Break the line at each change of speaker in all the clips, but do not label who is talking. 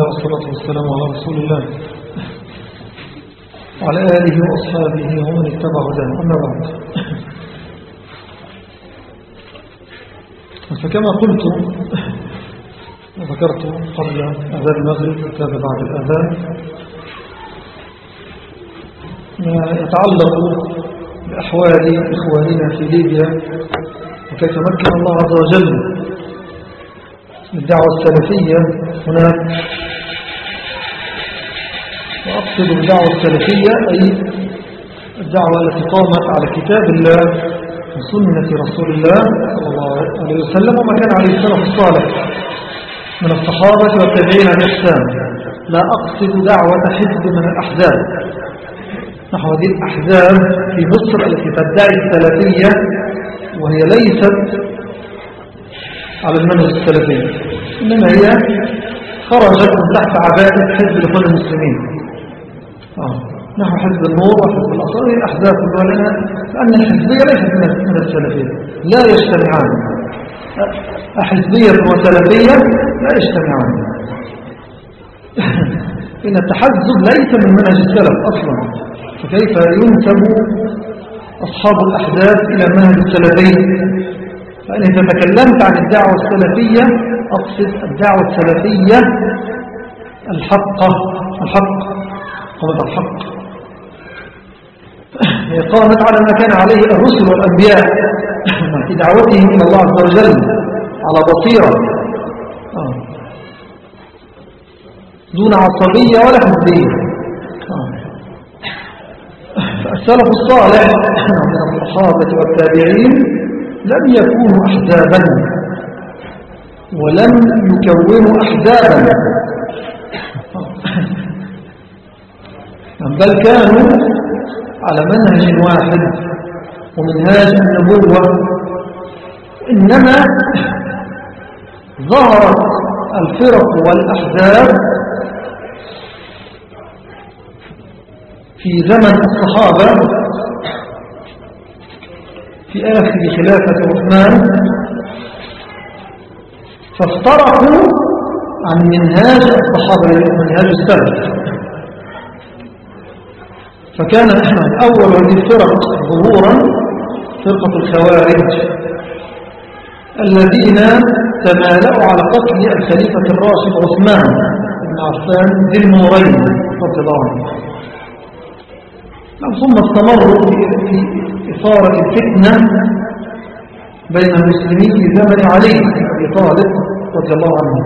الله والصلاة والسلام على رسول الله وعلى آله وأصحابه ومن اتبع هداه. أما بعد. فكما قلت وذكرت قبل أذان المغرب وكذا بعد الأذان ما يتعلق بأحوال إخواننا في ليبيا وكيف مكن الله عز وجل الدعوة السلفية هناك. وأقصد الدعوة السلفية أي الدعوة التي قامت على كتاب الله وسنة رسول الله صلى الله عليه وسلم وما كان عليه السلف الصالح من الصحابة والتابعين عن الإحسان لا أقصد دعوة حزب من الأحزاب. نحو هذه الأحزاب في مصر التي تدعي السلفية وهي ليست على المنهج السلفي إنما هي خرجت من تحت عباءة حزب لكل المسلمين. نحو حزب النور وحزب الأصل هي الأحزاب كلها لأن الحزبية ليست من السلفية. لا يجتمعان. أحزبية وسلفية لا يجتمعان. إن التحزب ليس من منهج السلف أصلا. فكيف ينسب أصحاب الأحزاب إلى منهج السلفي فإن إذا تكلمت عن الدعوة السلفية أقصد الدعوة السلفية الحق الحق قامت الحق. قامت على ما كان عليه الرسل والأنبياء. في دعوتهم إلى الله عز وجل على بصيرة. آه. دون عصبية ولا حزبية. آه. فالسلف الصالح من الصحابة والتابعين لم يكونوا أحزابا ولم يكونوا أحزابا. بل كانوا على منهج واحد ومنهاج النبوة. إنما ظهرت الفرق والأحزاب في زمن الصحابة في آخر خلافة عثمان فافترقوا عن منهاج الصحابة منهاج السلف. فكان أول هذه الفرق ظهورا فرقة الخوارج الذين تمالأوا على قتل الخليفة الراشد عثمان بن عفان ذي النورين رضي الله عنه. ثم استمروا في إثارة الفتنة بين المسلمين في زمن علي بن أبي طالب رضي الله عنه.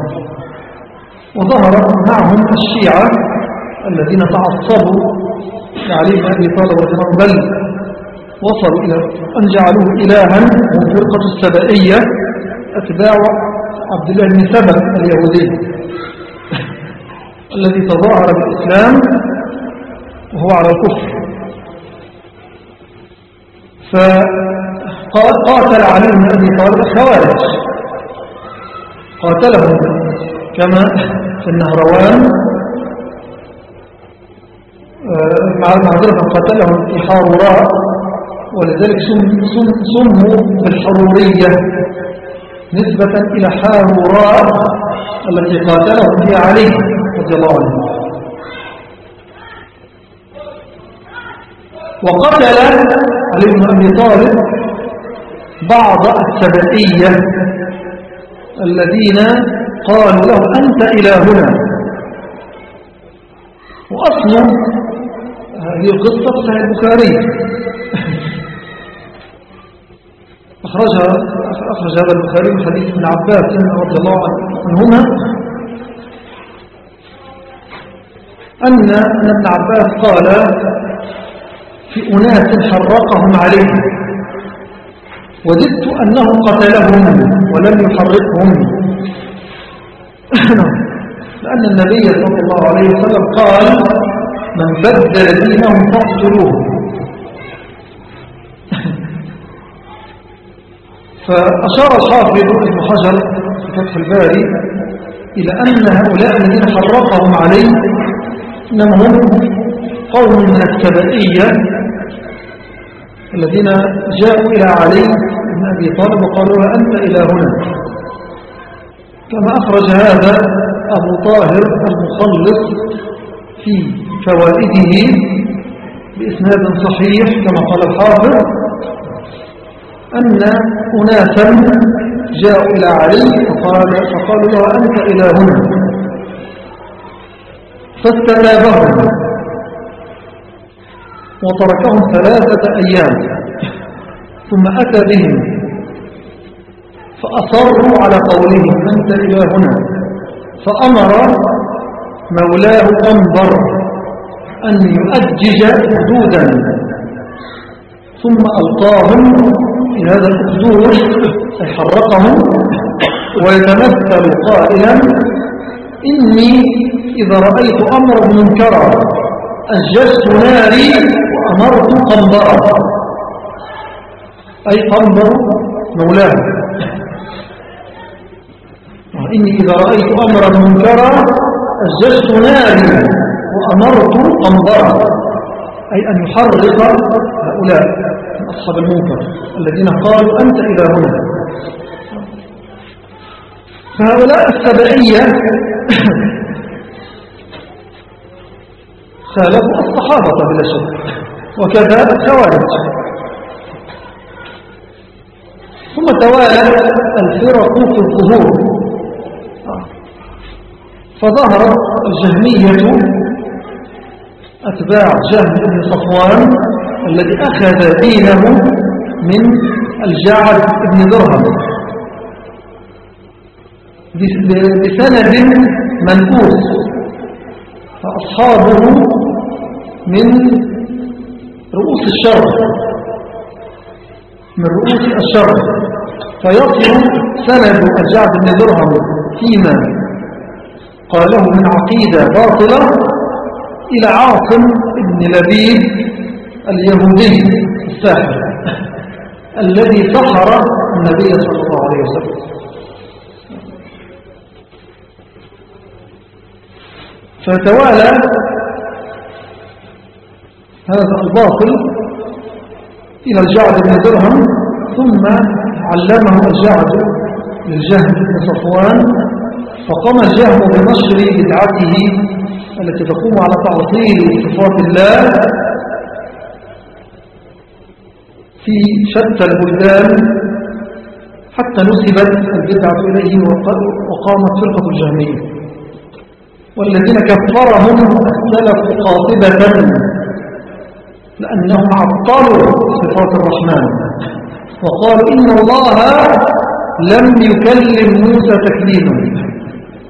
وظهر معهم الشيعة الذين تعصبوا لعلي بن أبي طالب رضي الله بل وصلوا إلى أن جعلوه إلها من فرقة السبائية أتباع عبد الله بن سبأ اليهودي الذي تظاهر بالإسلام وهو على الكفر. فقاتل علي بن أبي طالب الخوارج قاتلهم كما في النهروان مع المعذرة قاتلهم في حاروراء ولذلك سموا بالحرورية نسبة إلى حاروراء التي قاتلهم فيها علي رضي الله عنه. وقتل علي بن أبي طالب بعض السبائية الذين قالوا له أنت إلهنا. وأصل هذه القصة في البخاري. أخرجها أخرج هذا البخاري من حديث ابن عباس رضي الله عنهما. أن ابن عباس قال في أناس حرقهم عليه. وددت أنه قتلهم ولم يحرقهم. لأن النبي صلى الله عليه وسلم قال من بدل دينهم فاقتلوه. فأشار الحافظ ابن حجر في فتح الباري إلى أن هؤلاء الذين حرقهم عليه إنما هم قوم من السبائية الذين جاءوا إلى علي بن أبي طالب وقالوا أنت إلهنا كما أخرج هذا أبو طاهر المخلص في فوائده بإسناد صحيح كما قال الحافظ أن أناسا جاءوا إلى علي فقال فقالوا له أنت إلهنا فاستتابهم وتركهم ثلاثة أيام. ثم أتى بهم. فأصروا على قولهم أنت إلهنا فأمر مولاه أنبر أن يؤجج حدودا. ثم ألقاهم في هذا الأخدود أي حرقهم ويتمثل قائلا إني إذا رأيت أمر منكرا أججت ناري وأمرت قنبرا. أي قنبر مولاه. إني إذا رأيت أمرا منكرا أججت ناري وأمرت قنبرا أي أن يحرق هؤلاء أصحاب المنكر الذين قالوا أنت إلهنا فهؤلاء السبعية خالفوا الصحابة بلا شك وكذا الخوارج. ثم توالت الفرق في الظهور فظهرت الجهمية أتباع جهم بن صفوان الذي أخذ دينه من الجعد بن درهم. بسند منفوس فأصحابه من رؤوس الشر. من رؤوس الشر. فيصل سند الجعد بن درهم فيما قاله من عقيدة باطلة إلى عاصم بن لبيد اليهودي الساحر الذي سحر النبي صلى الله عليه وسلم. فتوالى هذا الباطل إلى الجعد بن درهم ثم علمه الجعد للجهم بن صفوان فقام الجهم بنشر بدعته التي تقوم على تعطيل صفات الله في شتى البلدان حتى نسبت البدعة إليه وقامت فرقة الجهمية. والذين كفرهم اختلفوا قاطبة لأنهم عطلوا صفات الرحمن. وقالوا إن الله لم يكلم موسى تكليما.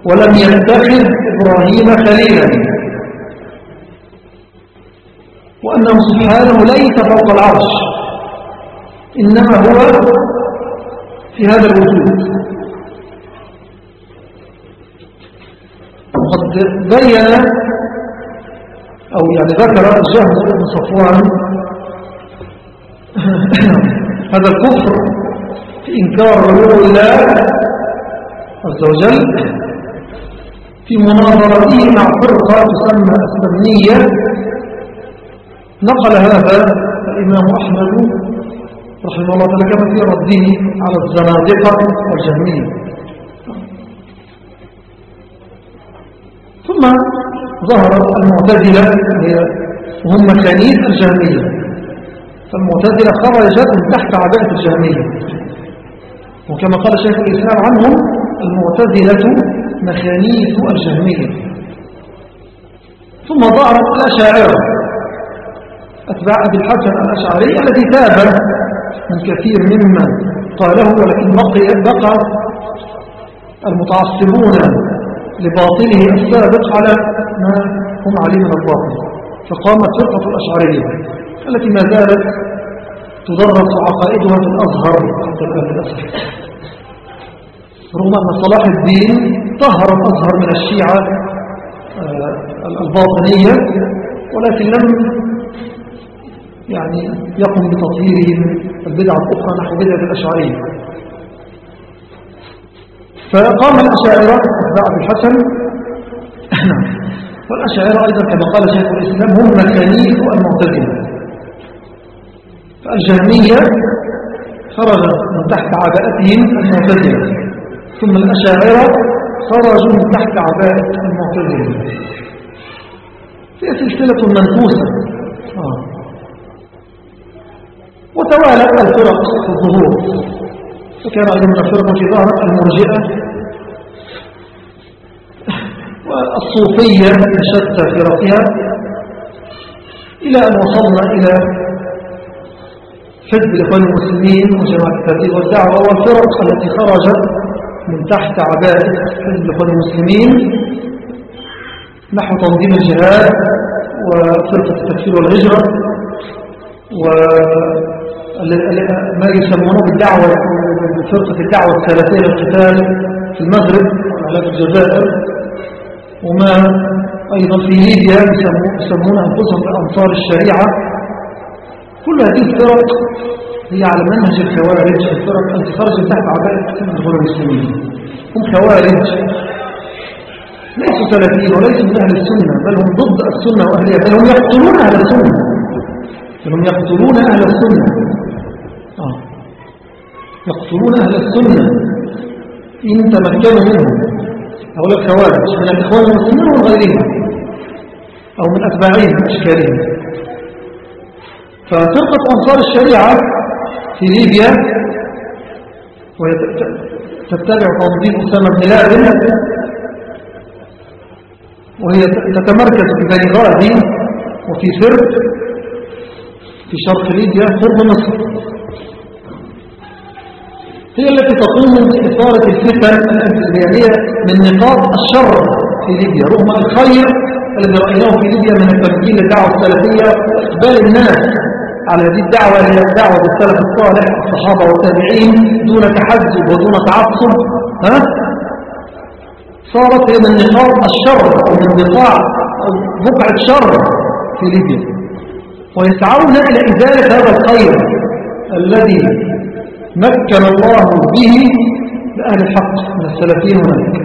ولم يتخذ إبراهيم خليلا. وأنه سبحانه ليس فوق العرش إنما هو في هذا الوجود. وقد بين أو يعني ذكر الجهد بن صفوان هذا الكفر في إنكار علو الله عز وجل. في مناظرته مع فرقة تسمى السمنية نقل هذا الإمام أحمد رحمه الله تعالى كما في رده على الزنادقة والجهمية. ثم ظهرت المعتزلة وهم مكانين الجهمية. فالمعتزلة خرجت من تحت عباءة الجهمية. وكما قال شيخ الإسلام عنهم المعتزلة مخانيث الجهمية. ثم ظهرت الأشاعرة. أتباع أبي الحسن الأشعري الذي تاب من كثير مما قاله ولكن بقي بقى المتعصبون لباطله السابق على ما هم عليه من الباطل فقامت فرقة الأشعرية التي ما زالت تدرس عقائدها في الأزهر حتى الآن للأسف. رغم أن صلاح الدين طهر الأزهر من الشيعة آه، الباطنية ولكن لم يعني يقوم بتطهيرهم البدعة الأخرى نحو بدعة الأشعرية. فقام الأشاعرة أتباع الحسن. والأشاعرة أيضا كما قال شيخ الإسلام هم مكانية المعتزلة فالجهمية خرج من تحت عباءتهم المعتزلة ثم الأشاعرة خرجوا من تحت عباءة المعتزلة. هي سلسلة منفوسة آه. وتوالت الفرق في الظهور. فكان أيضا من الفرق في ظهر المرجئة والصوفية شتى فرقها إلى أن وصلنا إلى حزب الإخوان المسلمين وجماعة التبليغ والدعوة والفرق التي خرجت من تحت عباءة حزب الإخوان المسلمين. نحو تنظيم الجهاد وفرقة التكفير والهجرة وما يسمونه بالدعوة فرقة الدعوة الثلاثية للقتال في المغرب وعلى الجزائر. وما أيضا في ليبيا يسمون أنفسهم بأنصار الشريعة. كل هذه الفرق هي على منهج الخوارج الفرق التي خرجت تحت عباءة الغير المسلمين. هم خوارج. ليسوا سلفيين وليسوا من أهل السنة بل هم ضد السنة وأهلها بل هم يقتلون أهل السنة. بل هم يقتلون أهل السنة. آه. يقتلون أهل السنة. إن تمكنوا منهم. هؤلاء الخوارج من الإخوان المسلمين ومن غيرهم. أو من أتباعهم أشكالهم. ففرقة أنصار الشريعة في ليبيا وهي تتبع تنظيم أسامة بن لادن وهي تتمركز في بني غازي وفي سرب في شرق ليبيا قرب مصر. هي التي تقوم بإثارة الفتن الانتزاعية من نقاط الشر في ليبيا رغم الخير الذي رأيناه في ليبيا من التمكين للدعوة السلفية وإقبال الناس على هذه الدعوة هي الدعوة بالسلف الصالح الصحابة والتابعين دون تحزب ودون تعصب ها؟ صارت هي من نقاط الشر أو من بقاع بقعة شر في ليبيا. ويسعون إلى إزالة هذا الخير الذي مكن الله به لأهل الحق من السلفيين هناك.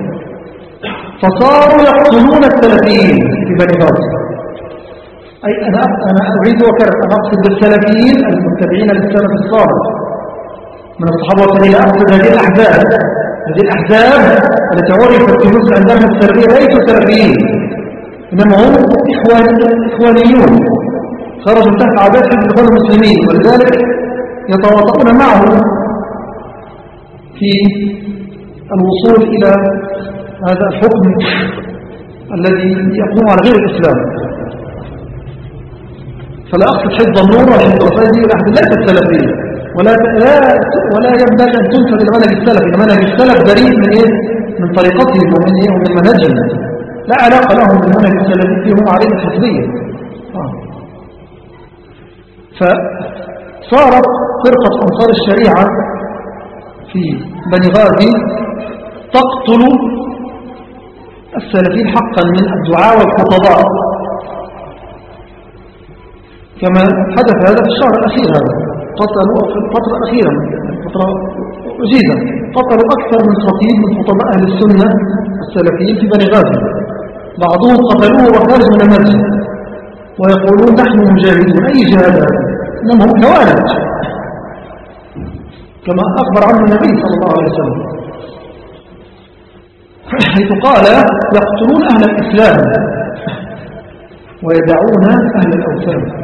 فصاروا يقتلون السلفيين في بني غاز أي أنا, أنا أريد وكرر أنا أقصد بالسلفيين المتبعين للسلف الصالح. من الصحابة والتابعين أقصد هذه الأحزاب. هذه الأحزاب التي عرفت في مصر عندها السلفية ليسوا سلفيين. إنما هم إخوان إخوانيون. خرجوا تحت عباد حزب الإخوان المسلمين. ولذلك يتواطؤون معه في الوصول إلى هذا الحكم الذي يقوم على غير الإسلام. فلا أقصد حفظ النور وحفظ الفايدي والأحد ليست سلفية ولا لا ولا ينبغي أن تنسب إلى منهج السلف إن منهج السلف بريء من إيه؟ من طريقتهم ومن إيه؟ ومن منهجهم لا علاقة لهم بالمنهج السلفي هم عليه الحزبية آه. فصارت فرقة أنصار الشريعة في بني غازي تقتل السلفين حقا من الدعاء والخطباء كما حدث هذا في الشهر الأخير هذا قتلوا في الفترة الأخيرة فترة وجيزة قتلوا أكثر من خطيب من خطباء أهل السنة السلفيين في بني غازي. بعضهم قتلوه وخارج من المسجد. ويقولون نحن مجاهدون. أي جهاد إنهم هم كوارث. كما أخبر عنه النبي صلى الله عليه وسلم. حيث قال يقتلون أهل الإسلام ويدعون أهل الأوثان.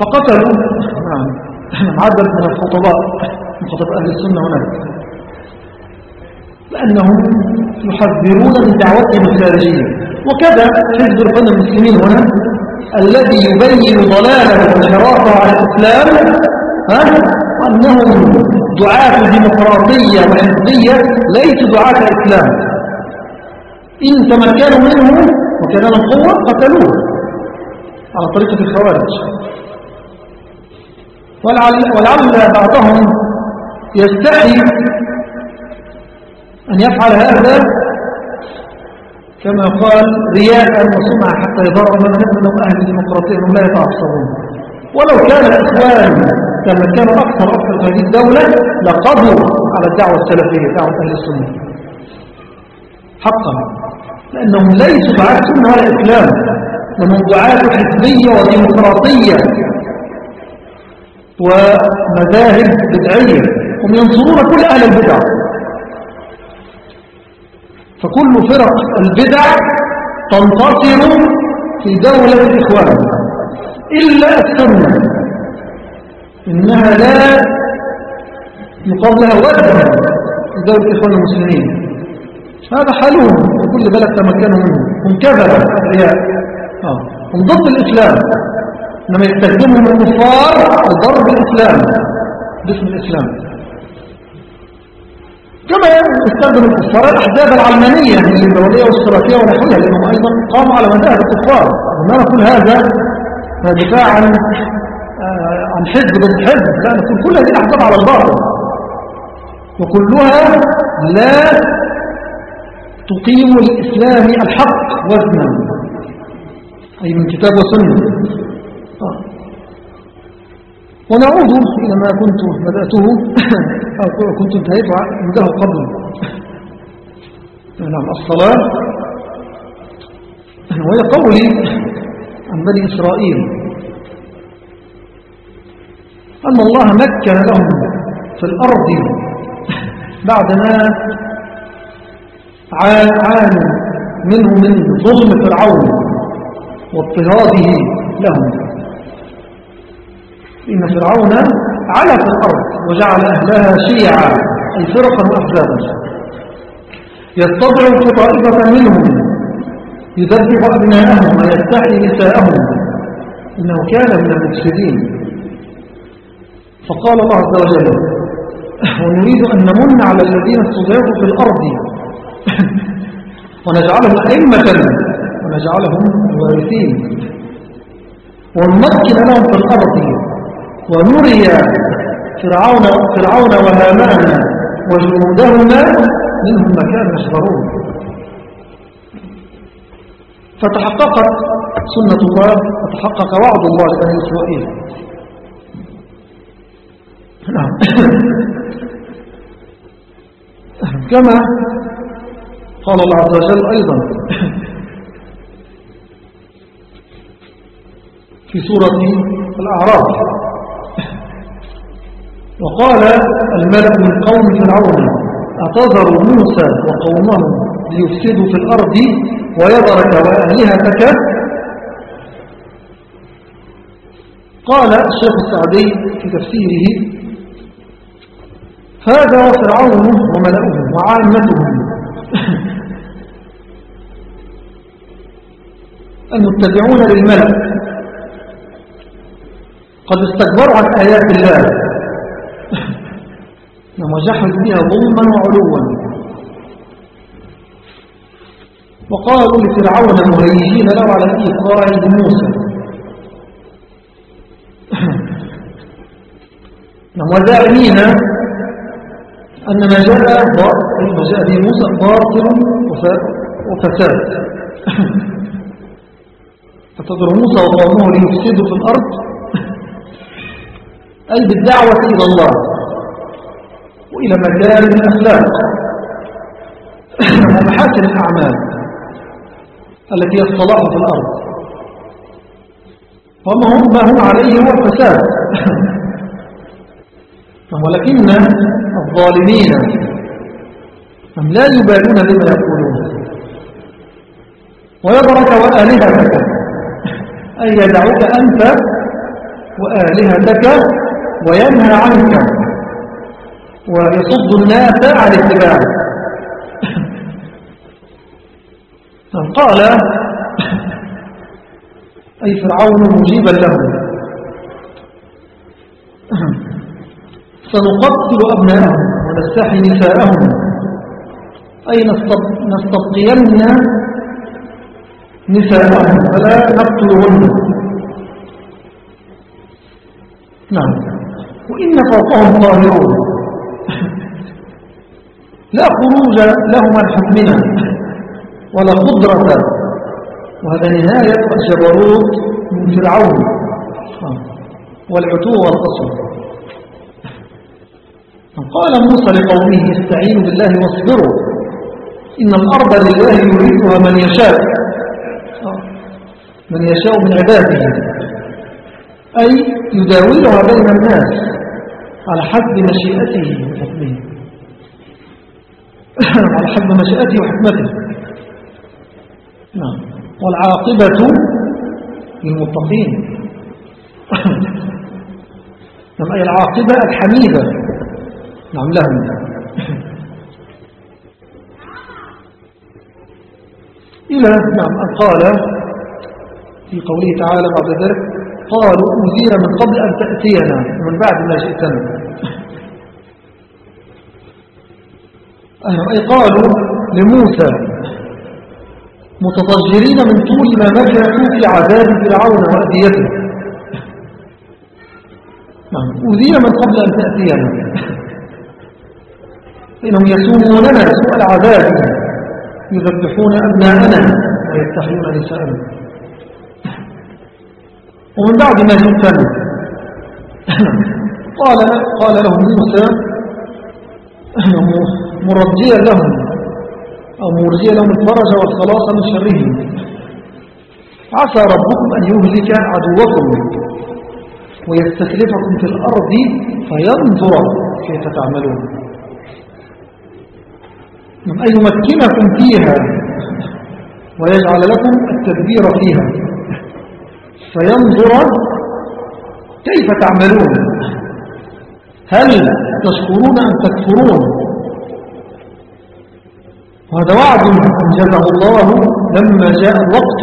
فقتلوا. نعم. عدد من الخطباء من خطباء أهل السنة هناك. لأنهم يحذرون من دعوتهم الخارجية. وكذا حزب الفن المسلمين هنا الذي يبين ضلاله وانحرافه على الإسلام أنهم دعاة ديمقراطية وحزبية ليسوا دعاة الإسلام. إن تمكنوا منه وكان لهم قوة قتلوه. على طريقة الخوارج. ولعل, ولعل بعضهم يستحي أن يفعل هذا كما قال رياء وسمعة حتى يظهر من أنهم أهل الديمقراطية لا يتعصبون. ولو كان الإخوان كما كانوا أكثر أكثر هذه الدولة لقضوا على الدعوة السلفية دعوة أهل السنة. حقا. لأنهم ليسوا بعد سنة ولا إسلام وموضوعات حزبية وديمقراطية ومذاهب بدعية هم ينصرون كل أهل البدع. فكل فرق البدع تنتصر في دولة الإخوان إلا السنة إنها لا يقال لها وزن في دولة الإخوان المسلمين. هذا حالهم في كل بلد تمكنوا منه. هم كذبة أحياء آه. هم ضد الإسلام. إنما يستخدمهم الكفار لضرب الإسلام باسم الإسلام. كما يستخدم الكفار الأحزاب العلمانية الليبرالية والاشتراكية ونحوها لأنهم أيضا قاموا على مذاهب الكفار. وما نقول هذا؟ دفاع عن آه، عن حزب ضد حزب. لا نقول كل هذه الأحزاب على الباطل. وكلها لا تقيم الإسلام الحق وزنا أي من كتاب وسنة. ونعود إلى ما كنت بدأته أو كنت انتهيت عنده قبل. نعم الصلاة وهي قولي عن بني إسرائيل. أن الله مكن لهم في الأرض بعدما عانوا منه من ظلم فرعون واضطهاده لهم. إن فرعون علا في الأرض وجعل أهلها شيعا أي فرقا وأحزابا. يستضعف طائفة منهم يذبح أبناءهم ويستحي نساءهم. إنه كان من المفسدين فقال الله عز وجل ونريد أن نمن على الذين استضعفوا في الأرض. ونجعلهم أئمة ونجعلهم الوارثين. ونمكن لهم في الأرض. ونري فرعون, فرعون وهامان وجنودهما منهم ما كانوا يصبرون فتحققت سنة الله وتحقق وعد الله لبني إسرائيل. نعم. كما قال الله عز وجل أيضا في سورة الأعراف. وقال الملك من قوم فرعون أتذر موسى وقومه ليفسدوا في الأرض ويضرك وأهلهتك قال الشيخ السعدي في تفسيره هذا فرعون وملأه وعامتهم المتبعون للملك قد استكبروا عن آيات الله. وجحدوا بها ظلما وعلوا. وقالوا لفرعون مهيجين له على إيقاع موسى. وزعمين أن ما جاء به موسى باطل وفساد. فتضر موسى وقومه ليفسدوا في الأرض؟ أي بالدعوة إلى الله. وإلى مكارم الأخلاق ومحاسن الأعمال التي الصلاح في الأرض وما هم ما هم عليه هو الفساد. ولكن الظالمين هم لا يبالون بما يقولون. ويضرك وآلهتك. أن يدعوك أنت وآلهتك وينهى عنك. ويصد الناس عن اتباعك قال أي فرعون مجيبا له. سنقتل أبناءهم ونستحي نساءهم. أي نستبقين نساءهم. فلا نقتلهن. نعم. وإن فوقهم طاهرون. لا خروج لهم عن حكمنا ولا قدرة. وهذا نهاية الجبروت من فرعون. والعتو والقصر. قال موسى لقومه استعينوا بالله واصبروا. إن الأرض لله يريدها من يشاء. من يشاء من عباده. أي يداولها بين الناس على حسب مشيئته وحكمه. على حسب مشيئته وحكمته نعم. والعاقبة للمتقين. نعم أي العاقبة الحميدة. نعم لهم. إلى نعم أن قال في قوله تعالى بعد ذلك قالوا أذينا من قبل أن تأتينا ومن بعد ما جئتنا. أي قالوا لموسى متضجرين من طول ما مكثوا في عذاب فرعون وأذيته. نعم أذينا من قبل أن تأتينا إنهم يسوموننا سوء العذاب. يذبحون أبناءنا ويتحيون نساءنا. ومن بعد ما جئتنا قال قال لهم موسى. مرجيا لهم أو مرجيا لهم الفرج والخلاص من شرهم. عسى ربكم أن يهلك عدوكم ويستخلفكم في الأرض فينظر كيف تعملون. أن يمكنكم فيها ويجعل لكم التدبير فيها. فينظر كيف تعملون. هل تشكرون أم تكفرون؟ وهذا وعد أنجزه الله لما جاء الوقت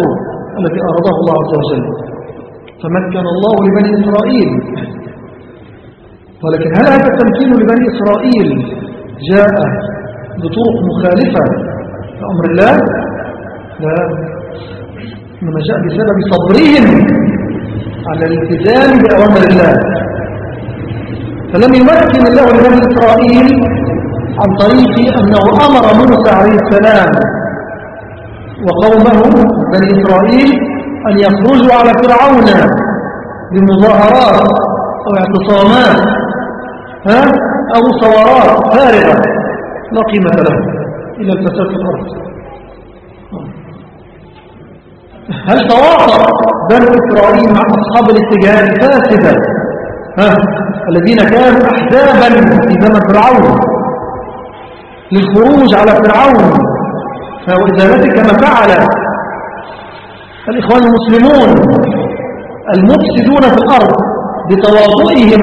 الذي أرضاه الله عز وجل. فمكن الله لبني إسرائيل. ولكن هل هذا التمكين لبني إسرائيل جاء بطرق مخالفة لأمر الله؟ لا. إنما جاء بسبب صبرهم على الالتزام بأوامر الله. فلم يمكن الله لبني إسرائيل عن طريق أنه أمر موسى عليه السلام وقومه بني إسرائيل أن يخرجوا على فرعون بمظاهرات أو اعتصامات ها؟ أو صورات فارغة لا قيمة له إلا الفساد في الأرض. هل تواصل بنو إسرائيل مع أصحاب الاتجاه الفاسدة ها؟ الذين كانوا أحزابا في زمن فرعون؟ للخروج على فرعون. وإزالته كما فعل الإخوان المسلمون المفسدون في الأرض بتواضعهم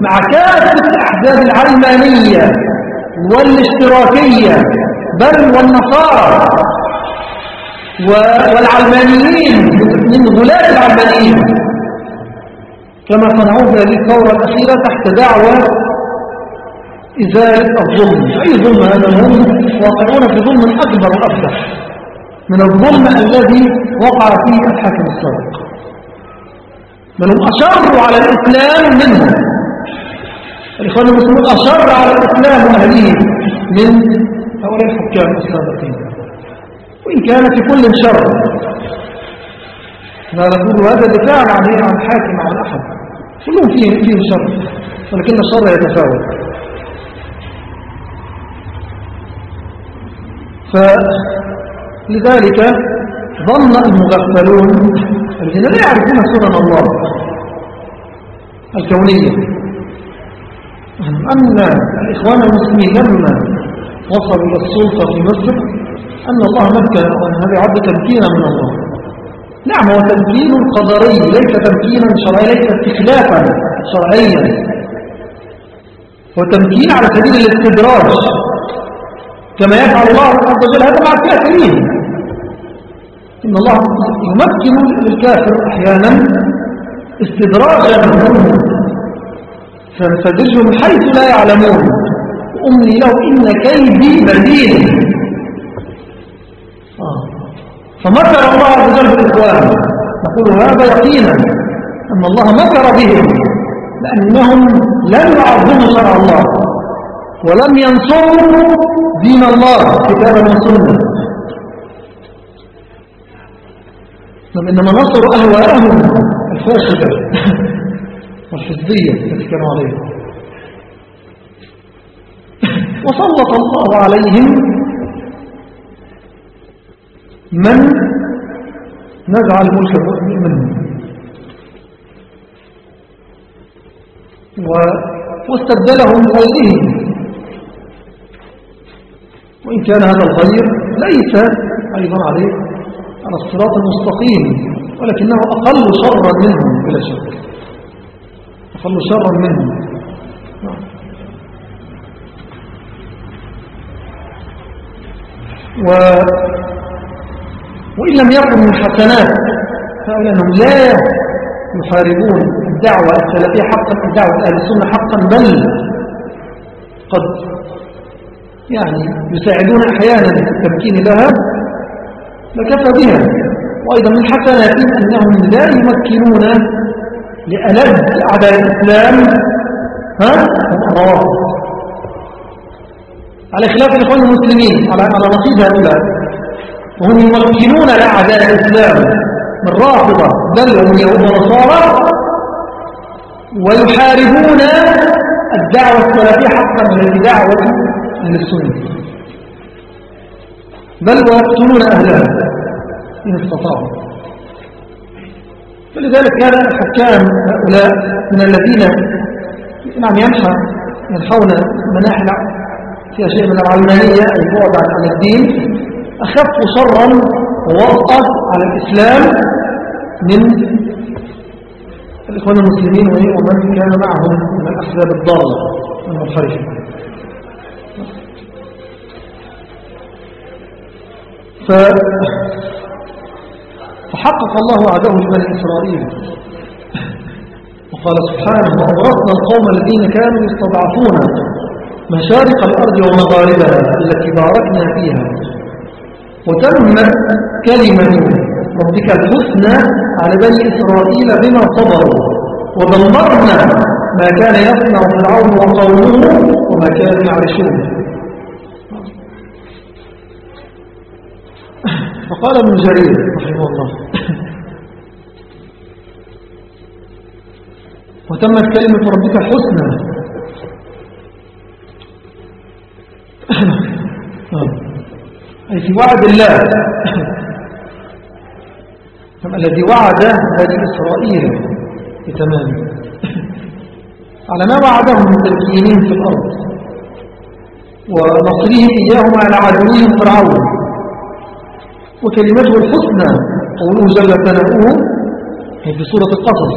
مع كافة الأحزاب العلمانية والاشتراكية بل والنصارى والعلمانيين من غلاة العلمانيين. كما صنعوا في هذه الثورة الأخيرة تحت دعوة إزالة الظلم. أي ظلم هذا هم واقعون في ظلم أكبر وأكبر. من الظلم الذي وقع فيه الحاكم السابق. بل هم أشروا على الإسلام منه. الإخوان المسلمون أشر على الإسلام وأهله من هؤلاء الحكام السابقين. وإن كان في كل شر. لا نقول هذا دفاع عن حاكم عن أحد كلهم فيه فيه شر. ولكن الشر يتفاوت. فلذلك ظن المغفلون الذين لا يعرفون سنن الله الكونية أن الإخوان المسلمين لما وصلوا إلى السلطة في مصر أن الله مكن وأن هذه عد تمكينا من الله. نعم هو تمكين قدري ليس تمكينا شرعيا ليس استخلافا شرعيا. هو تمكين على سبيل الاستدراج. كما يفعل الله عز وجل. هذا مع الكافرين إن الله يمكن للكافر أحيانا استدراجا من حيث لا يعلمون. أمني له إن كيدي مدين آه. فمكر الله عز وجل بالإخوان نقول هذا يقينا أن الله مكر بهم لأنهم لم يعظموا شرع الله. ولم ينصروا دين الله كتابا وسنة إنما نصروا أهواءهم الفاسدة والحزبية التي كانوا عليها. وسلط الله عليهم من نزع الملك المؤمن. منه واستبدلهم بغيرهم. وإن كان هذا الغير ليس أيضا عليه. على الصراط المستقيم ولكنه أقل شرا منهم بلا شك. أقل شرا منهم و وإن لم يكن من حسنات فهؤلاء أنهم لا يحاربون الدعوة السلفية حقا الدعوة أهل السنة حقا بل قد يعني يساعدون أحيانا في التمكين لها لكفى بها. وأيضا من حسناتهم أنهم لا يمكنون لألد أعداء الإسلام ها؟ الروافض على خلاف الإخوان المسلمين على على نقيض هؤلاء. وهم يمكنون لأعداء الإسلام من رافضة بل هم يهود ونصارى ويحاربون الدعوة السلفية حقا من دعوة من السنة. بل ويقتلون أهلها إن استطاعوا. فلذلك كان الحكام هؤلاء من الذين نعم ينحى ينحون مناحل فيها شيء من العلمانية البعد عن الدين. أخف شرا ووطأ على الإسلام من الإخوان المسلمين ومن كان معهم من الأحزاب الضالة المنحرفة فحقق الله وعده لبني إسرائيل. وقال سبحانه وأورثنا القوم الذين كانوا يستضعفون مشارق الأرض ومغاربها التي باركنا فيها. وتمت كلمة ربك الحسنى على بني إسرائيل بما صبروا. ودمرنا ما كان يصنع فرعون وقومه وما كانوا يعرشون. فقال ابن جرير رحمه الله. وتمت كلمة ربك الحسنى أي في وعد الله. الذي وعد بني إسرائيل. بتمامه على ما وعدهم من تمكينهم في الأرض. ونصره إياهم على عدوهم فرعون. وكلمته الحسنى. قوله جل ثناؤه في سورة القصص.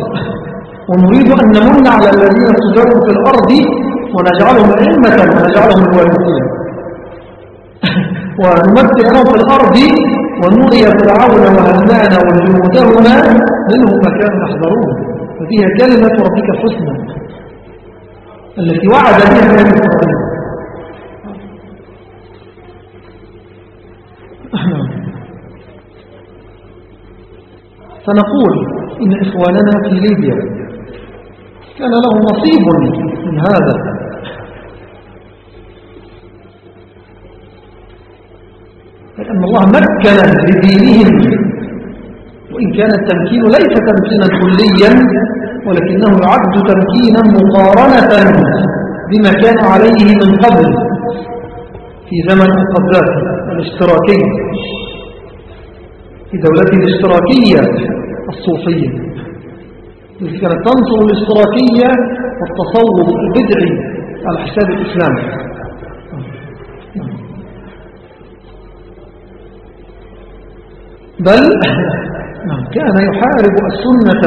ونريد أن نمن على الذين تجروا في الأرض ونجعلهم أئمة ونجعلهم الوارثين ونمثل لهم في الأرض ونري فرعون وهمان وجنودهما منهم ما كانوا يحذرون ففيها كلمة ربك الحسنى التي وعد بها بني إسرائيل فنقول إن إخواننا في ليبيا كان لهم نصيب من هذا. لأن الله مكن لدينهم وإن كان التمكين ليس تمكينا كليا ولكنه يعد تمكينا مقارنة بما كان عليه من قبل في زمن القذافي الاشتراكي. في دولته الاشتراكية الصوفية. التي كانت تنصر الاشتراكية والتصوف البدعي على حساب الإسلام. بل كان يحارب السنة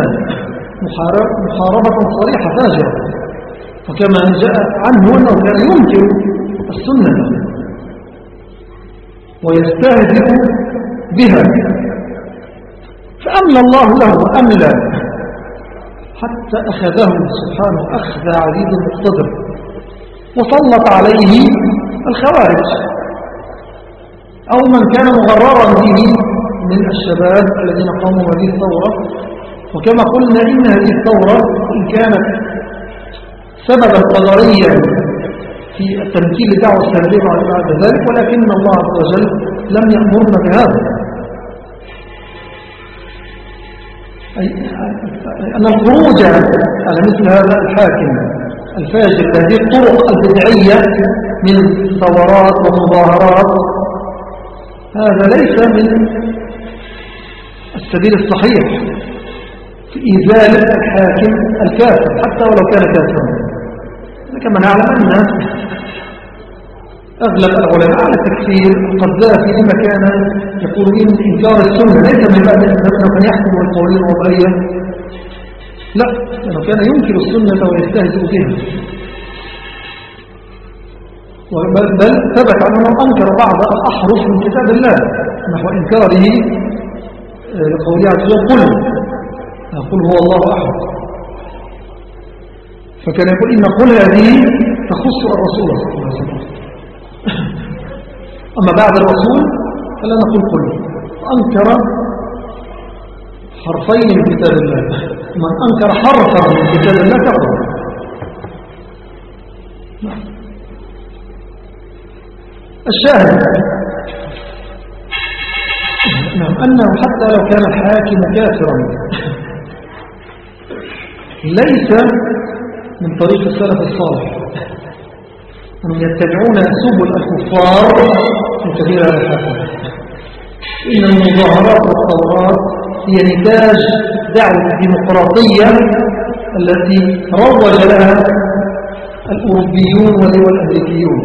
محاربة صريحة فاجرة. وكما جاء عنه أنه كان ينكر السنة. ويستهزئ بها. فأملى الله له أملا حتى أخذه سبحانه أخذ عزيز مقتدر. وسلط عليه الخوارج. أو من كان مغررا به من الشباب الذين قاموا بهذه الثورة. وكما قلنا إن هذه الثورة إن كانت سببا قدريا في التمكين لدعوة السلبية بعد ذلك ولكن الله عز وجل لم يأمرنا بهذا. أن الخروج على مثل هذا الحاكم الفاجر بهذه الطرق البدعية من ثورات ومظاهرات هذا ليس من السبيل الصحيح في إزالة الحاكم الكافر حتى ولو كان كافرا. كما نعلم أن أغلب العلماء على تكفير القذافي لما كان يقول إن إنكار السنة ليس من بعد أنه كان يحكم القولين الوضعية. لا لأنه كان ينكر السنة ويستهزئ بها بل, بل ثبت أنه أنكر بعض الأحرف من كتاب الله نحو إنكاره آه، لقوله عز وجل قل قل هو الله أحد. فكان يقول إن قل هذه تخص الرسول صلى الله عليه وسلم. أما بعد الرسول فلا نقول قل أنكر حرفين من كتاب الله. من أنكر حرفا من كتاب الله كفر الشاهد نعم أنه حتى لو كان الحاكم كافرا ليس من طريق السلف الصالح. أنهم يتبعون سبل الكفار في سبيل الحاكم إن المظاهرات والثورات هي نتاج دعوة الديمقراطية التي روج لها الأوروبيون والأمريكيون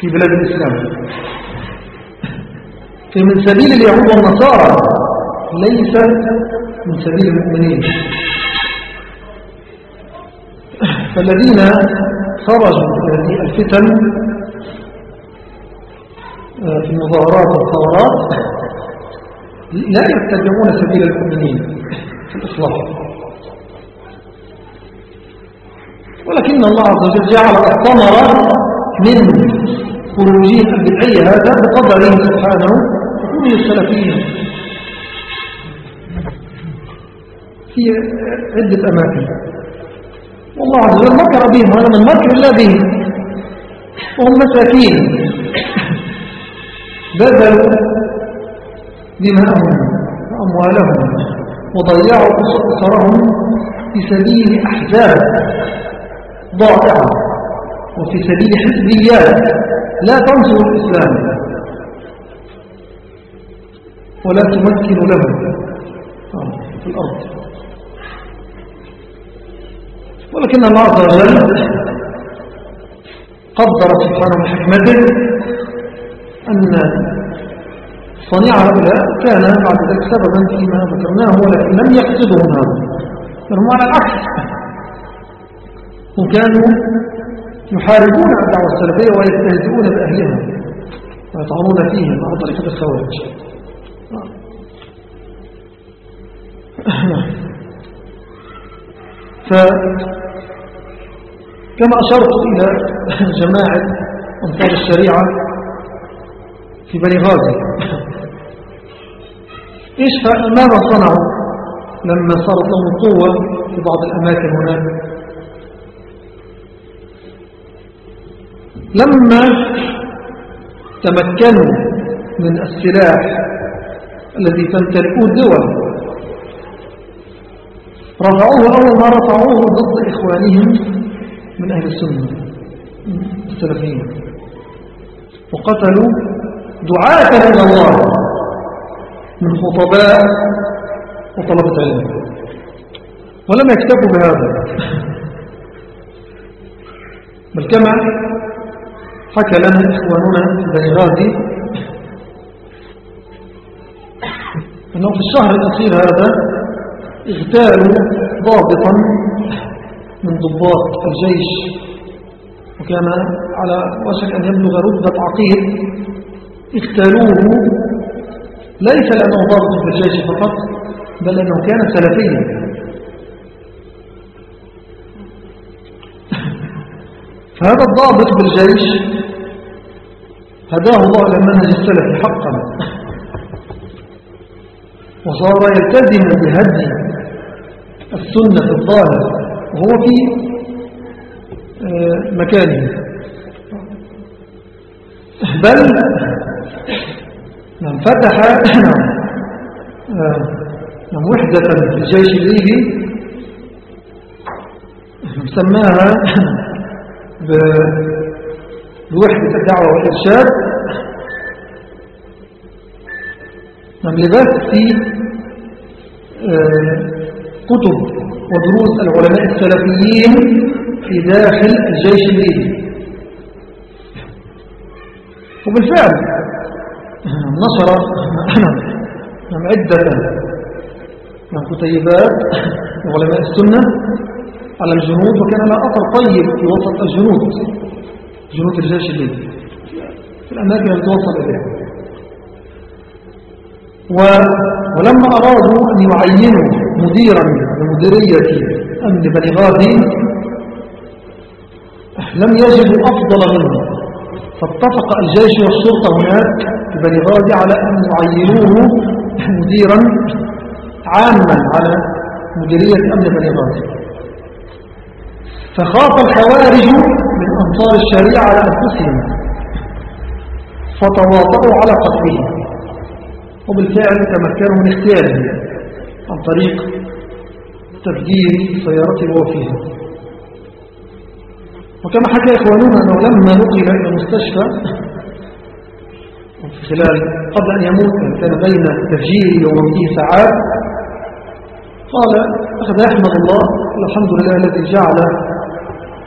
في بلاد الإسلام. فمن سبيل اليهود والنصارى ليس من سبيل المؤمنين. فالذين في هذه الفتن آه، في المظاهرات والثورات لا يتبعون سبيل المؤمنين في الإصلاح. ولكن الله عز وجل جعل الثمرة من خروجهم البدعية. هذا بقدره سبحانه وكل السلفيين. في عدة أماكن. والله عز وجل مكر بهم هذا من مكر الله بهم وهم مساكين. بذلوا دماءهم وأموالهم وضيعوا أسرهم في سبيل أحزاب ضائعة وفي سبيل حزبيات. لا تنصر الإسلام. ولا تمكن له. في الأرض. ولكن الله عز وجل قدر سبحانه بحكمته أن صنيع هؤلاء كان بعد ذلك سببا فيما ذكرناه ولكن لم يقصدهم هذا فهم على العكس. وكانوا يحاربون الدعوة السلفية ويستهزئون بأهلها ويطعنون فيهم على طريقة الخوارج. فكما أشرت إلى جماعة أنصار الشريعة في بني غازي. إيش ماذا صنعوا لما صارت لهم قوة في بعض الأماكن هناك؟ لما تمكنوا من السلاح الذي تمتلئه الدول رفعوه أول ما رفعوه ضد إخوانهم من أهل السنة السلفيين وقتلوا دعاة إلى الله من خطباء وطلبة علم ولم يكتفوا بهذا. بل كما حكى لنا إخواننا بني غازي أنه في الشهر الأخير هذا اغتالوا ضابطا من ضباط الجيش. وكان على وشك أن يبلغ رتبة عقيد اغتالوه ليس لأنه ضابط في الجيش فقط بل أنه كان سلفيا. فهذا الضابط بالجيش هداه الله إلى المنهج السلفي حقا. وصار يلتزم بهدي السنة في الظاهر وهو في آه، مكانه. بل من فتح من وحدة في الجيش الليبي سماها بوحدة الدعوة والإرشاد. نعم لباس في آه، كتب ودروس العلماء السلفيين في داخل الجيش الليبي. وبالفعل نشر عدة كتيبات علماء السنة على الجنود وكان لها أثر طيب في وسط الجنود جنود الجيش الليبي. في الأماكن التي وصل إليها. ولما أرادوا أن يعينوا مديرا لمديرية أمن بني غازي لم يجدوا أفضل منه فاتفق الجيش والشرطة هناك في بني غازي على أن يعينوه مديرا عاما على مديرية أمن بني غازي. فخاف الخوارج من أنصار الشريعة على أنفسهم. فتواطؤوا على قتله وبالفعل تمكنوا من اختياره عن طريق تفجير سيارته وهو فيها. وكما حكى إخواننا أنه لما نقل إلى المستشفى خلال قبل أن يموت كان بين تفجيره وموته ساعات قال أخذ يحمد الله الحمد لله الذي جعل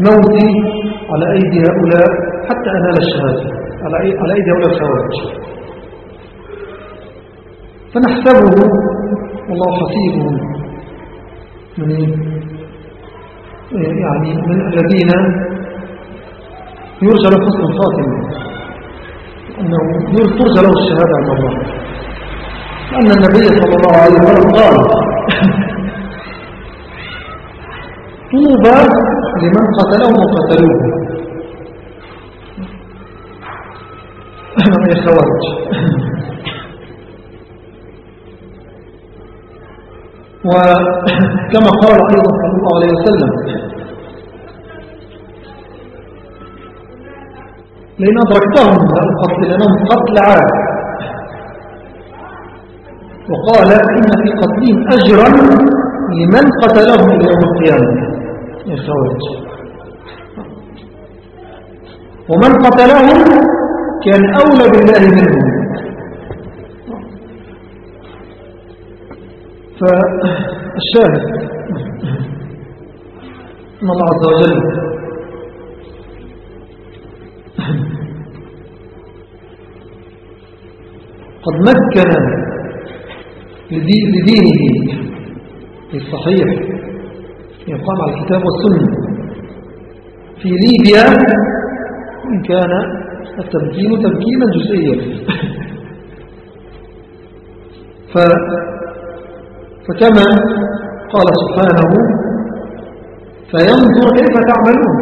موتي على أيدي هؤلاء حتى أنال الشهادة. على أيدي هؤلاء الخوارج. فنحسبه والله حسيبهم من يعني من الذين يرجى له حسن الخاتمة أنه ترجى له الشهادة عند الله. لأن النبي صلى الله عليه وسلم قال طوبى لمن قتلهم وقتلوه من الخوارج وكما قال أيضا صلى الله عليه وسلم. لأن أدركتهم القتل لأنهم قتل عاد وقال إن في قتلهم أجرا لمن قتلهم يوم القيامة. الخوارج ومن قتلهم كان أولى بالله منهم. فالشاهد أن الله عز وجل قد مكن لدينه الصحيح يقام على الكتاب والسنة في ليبيا إن كان التمكين تمكينا جزئيا. ف فكما قال سبحانه فينظر كيف تعملون.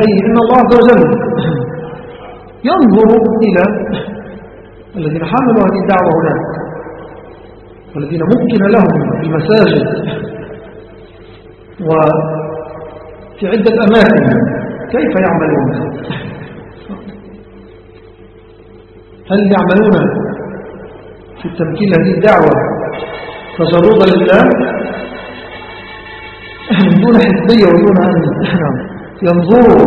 أي إن الله عز وجل ينظر إلى الذين حملوا هذه الدعوة هناك والذين ممكن لهم في المساجد وفي عدة أماكن كيف يعملون؟ هل يعملون في التمكين هذه الدعوة. تجربا لله دون حزبية ودون أن ينظروا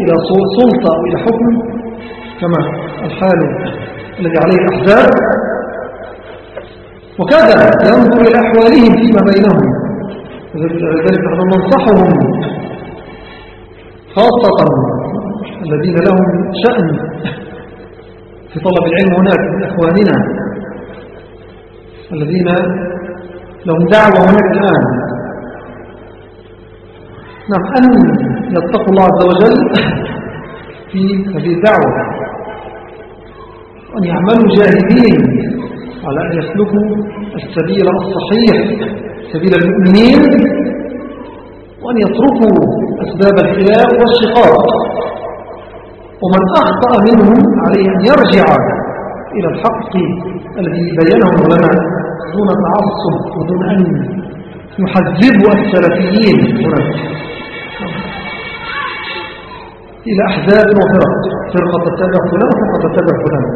إلى سلطة أو إلى حكم كما الحال الذي عليه الأحزاب. وكذا ينظر إلى أحوالهم فيما بينهم. لذلك نحن ننصحهم خاصة الذين لهم شأن في طلب العلم هناك من أخواننا. الذين لهم دعوة هناك الآن. نعم أن يتقوا الله عز وجل في هذه الدعوة وأن يعملوا جاهدين على أن يسلكوا السبيل الصحيح سبيل المؤمنين وأن يتركوا أسباب الخلاف والشقاق. ومن أخطأ منهم عليه أن يرجع إلى الحق الذي بينه العلماء دون تعصب ودون أن يحذبوا السلفيين هناك إلى أحزاب وفرق. فرقة تتبع فلان وفرقة تتبع فلان.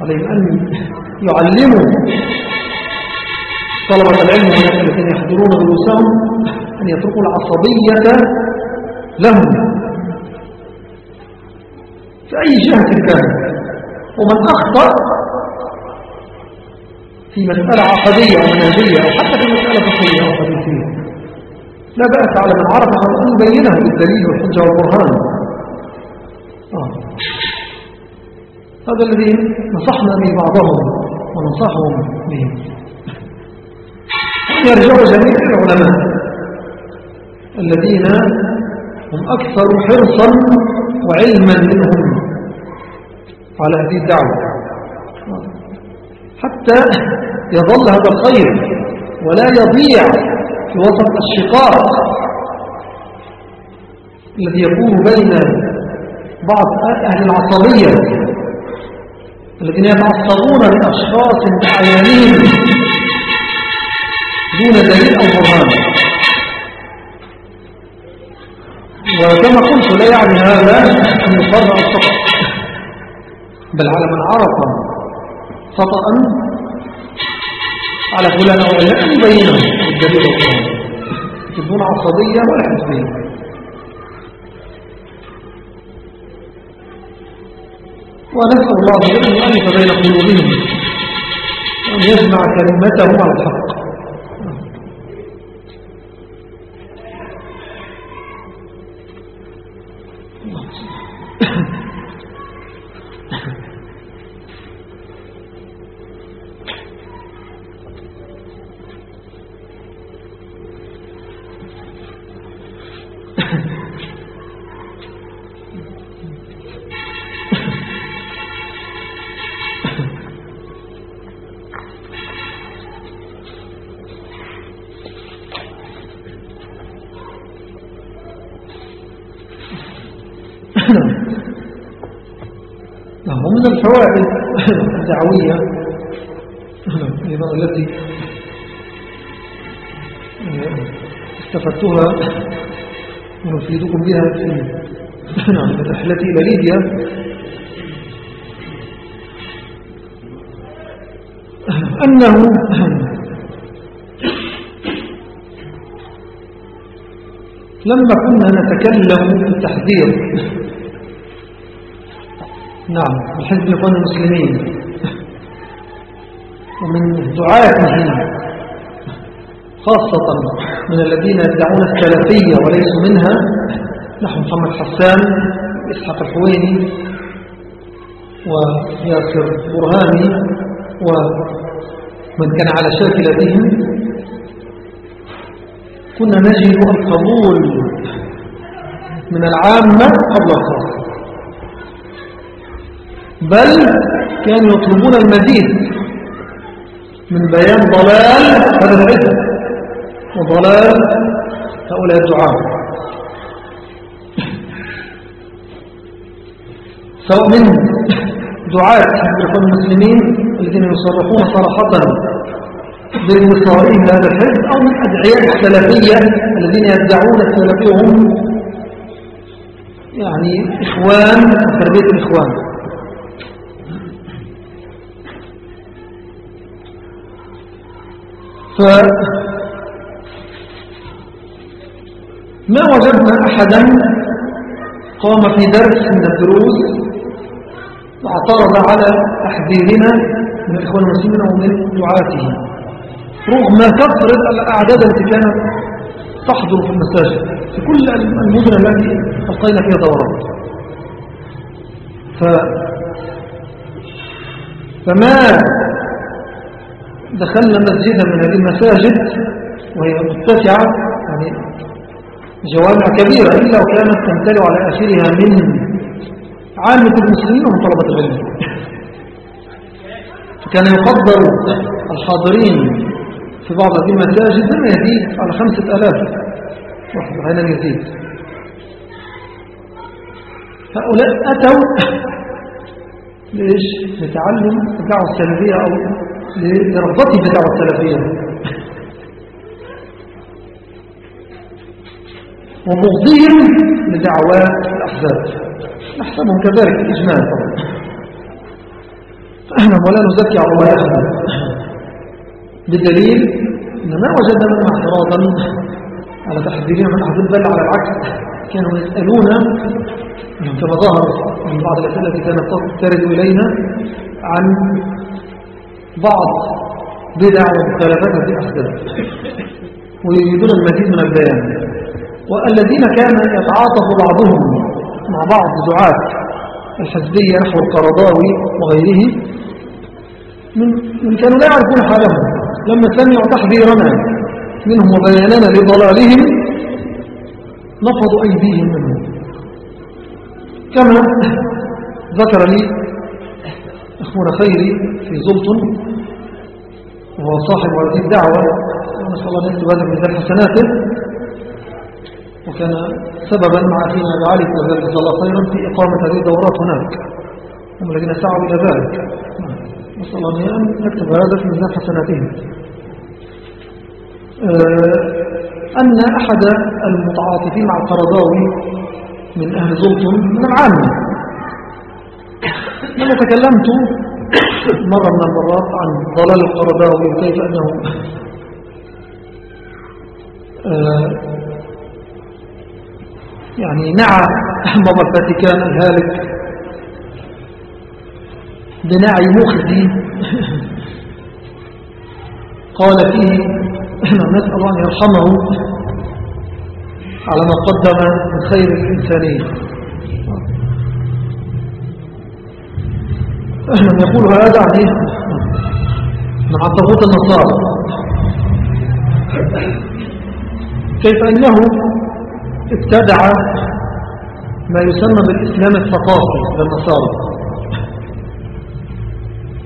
عليهم أن يعلموا طلبة العلم الذين يحضرون دروسهم أن يتركوا العصبية لهم. في أي جهة كان ومن أخطأ في مسألة عقدية أو منهجية أو حتى في مسألة فقهية أو حديثية. لا بأس على من عرف أن يبينه بالدليل والحجة والبرهان. آه. هذا الذي نصحنا به بعضهم ونصحهم به. يرجع جميع العلماء الذين هم أكثر حرصا وعلما منهم. على هذه الدعوة. حتى يظل هذا الخير ولا يضيع في وسط الشقاق الذي يكون بين بعض أهل العصبية الذين يتعصبون لأشخاص بعيانين دون دليل أو برهان. وكما قلت لا يعني هذا أن يقرر الخطأ بل على من عرف خطأ على فلان أو علان يبينه بالدليل والقرآن دون عصبية ولا حزبية؟ ونسأل الله أن يؤلف بين قلوبهم وأن يجمع كلمتهم على الحق. الفوائد الدعوية. التي استفدتها ونفيدكم بها في رحلتي إلى ليبيا. أنه لما كنا نتكلم في التحذير نعم الحزب الإخوان المسلمين ومن دعاته خاصة من الذين يدعون السلفية وليسوا منها نحن محمد حسان إسحاق الحويني وياسر برهاني ومن كان على شاكلتهم كنا نجد القبول من العامة قبل الخاص بل كانوا يطلبون المزيد من بيان ضلال هذا العلم وضلال هؤلاء الدعاء سواء من دعاة حزب المسلمين الذين يصرحون صراحة بانتصارهم لهذا الحزب أو من أدعياء السلفية الذين يدعون السلفية هم يعني إخوان تربية الإخوان. ف ما وجدنا أحدا قام في درس من الدروس واعترض على تحذيرنا من الإخوان المسلمين ومن دعاته رغم كثرة الأعداد التي كانت تحضر في المساجد في كل المدن التي ألقينا فيها دورات ف... فما دخلنا مسجدا من هذه المساجد وهي متسعة يعني جوامع كبيرة إلا وكانت تمتلئ على آخرها من عامة المسلمين ومن طلبة العلم. فكان يقدر الحاضرين في بعض هذه المساجد لما يزيد على خمسة ألاف وأحيانا يزيد. هؤلاء أتوا ليش؟ لتعلم الدعوة السلفية أو لرغبتي في الدعوة السلفية. ومغضيهم لدعوات الأحزاب. نحسبهم كذلك الإجمال طبعا ولا نزكي على الله أحدا. بدليل أن ما وجدنا اعتراضا على تحذيرهم من أحزاب بل على العكس. كانوا يسألون كما ظهر من بعض الأسئلة التي كانت ترد إلينا عن بعض بدع ومخالفات في أحداث ويريدون المزيد من البيان. والذين كان يتعاطف بعضهم مع بعض دعاة الحزبية نحو القرضاوي وغيره من, من كانوا لا يعرفون حالهم. لما سمعوا تحذيرنا منهم وبياننا لضلالهم نفضوا أيديهم منهم. كما ذكر لي أخونا خيري في زلطن وهو صاحب هذه الدعوة. ونسأل الله أن يكتب هذا من حسناته. وكان سببا مع أخينا أبي علي جزاه الله خيرا في إقامة هذه الدورات هناك. هم الذين سعوا إلى ذلك. نسأل الله أن يكتب هذا في ميزان حسناتهم آه، أن أحد المتعاطفين مع القرضاوي من أهل زلطن من العامة لما تكلمت مرة من المرات عن ضلال القرضاوي وكيف أنه آه، يعني نعى بابا الفاتيكان الهالك بنعي مخزي. قال فيه نسأل الله أن يرحمه على ما قدم من خير الإنسانية. يقول هذا عن إيه؟ عن طغوت النصارى كيف أنه ابتدع ما يسمى بالإسلام الثقافي للنصارى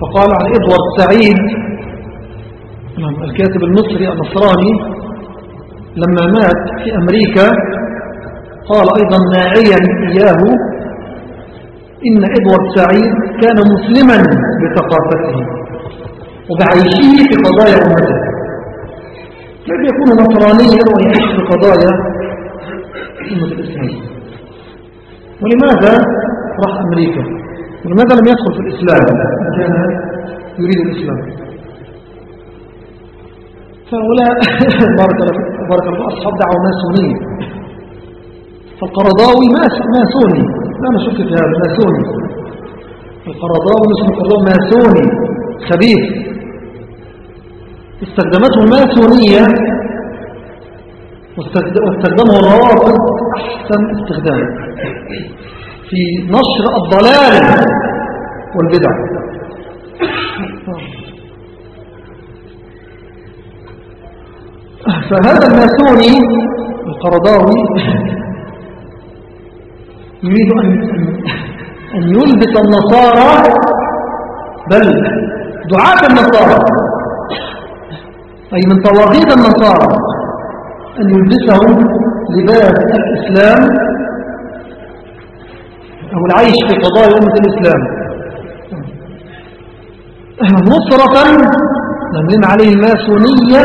فقال عن إدوارد سعيد نعم، الكاتب المصري النصراني لما مات في أمريكا قال أيضا ناعيا إياه إن إدوارد سعيد كان مسلما بثقافته وبعيشه في قضايا أمته. كيف يكون نصرانيا ويعيش في قضايا أمة الإسلام ولماذا راح أمريكا؟ ولماذا لم يدخل في الإسلام؟ كان يريد الإسلام. فهؤلاء بارك الله أصحاب دعوة ماسونية. فالقرضاوي ماسوني. لا نشك في هذا ماسوني. القرضاوي اسمه قرضاوي ماسوني خبيث. استخدمته الماسونية واستخدمه الروافض أحسن استخدام. في نشر الضلال والبدع. فهذا الماسوني القرضاوي يريد أن, أن يلبس النصارى. بل دعاة النصارى. أي من طواغيت النصارى. أن يلبسهم لباس الإسلام. أو العيش في قضايا أمة الإسلام. نصرة نملم عليه الماسونية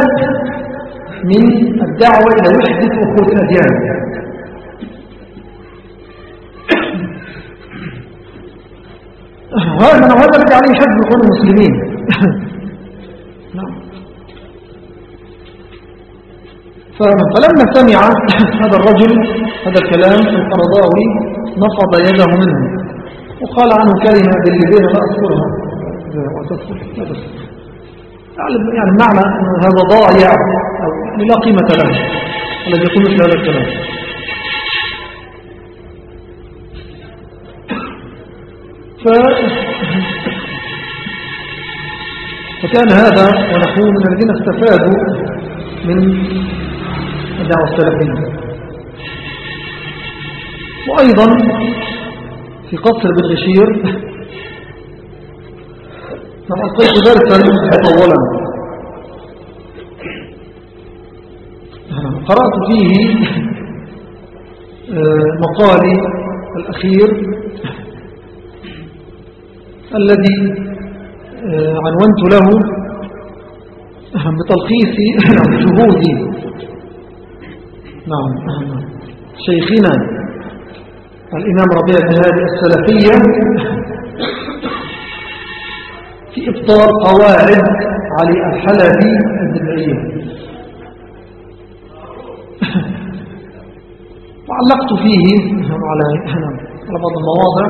من الدعوة إلى وحدة أخوة الأديان. وهذا هذا الذي عليه حزب كل المسلمين. نعم. فلما سمع هذا الرجل هذا الكلام القرضاوي نفض يده منه وقال عنه كلمة باللبين لا أذكرها. يعني معنى أن هذا ضائع يعني لا قيمة له الذي يقول مثل هذا الكلام. فكان هذا ونحن من الذين استفادوا من الدعوة السلفية وأيضا في قصر بن غشير ألقيت درسا مطولا. قرأت فيه آه، مقالي الأخير الذي آه، عنونت له بتلخيص جهودي نعم شيخنا الإمام ربيع بن هادي السلفية في إبطال قواعد علي الحلبي الدمعية. وعلقت فيه على على بعض المواضع.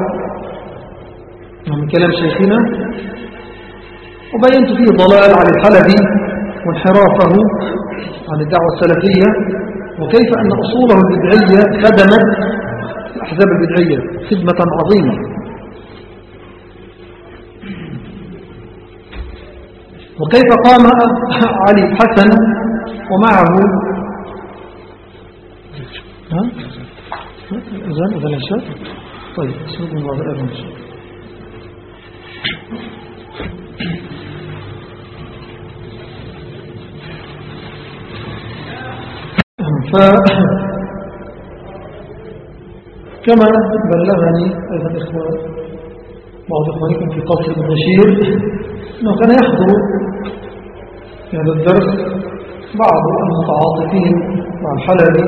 من كلام شيخنا وبينت فيه ضلال على الحلبي وانحرافه عن الدعوة السلفية وكيف أن أصوله البدعية خدمت الأحزاب البدعية خدمة عظيمة. وكيف قام علي الحسن ومعه؟ ها؟ أذان أذان الشاب طيب من بعض الأذان الشاب كما بلغني أيضا إخوان بعض إخوانكم في قصر البشير أنه كان يحضر في هذا الدرس بعض المتعاطفين مع الحلبي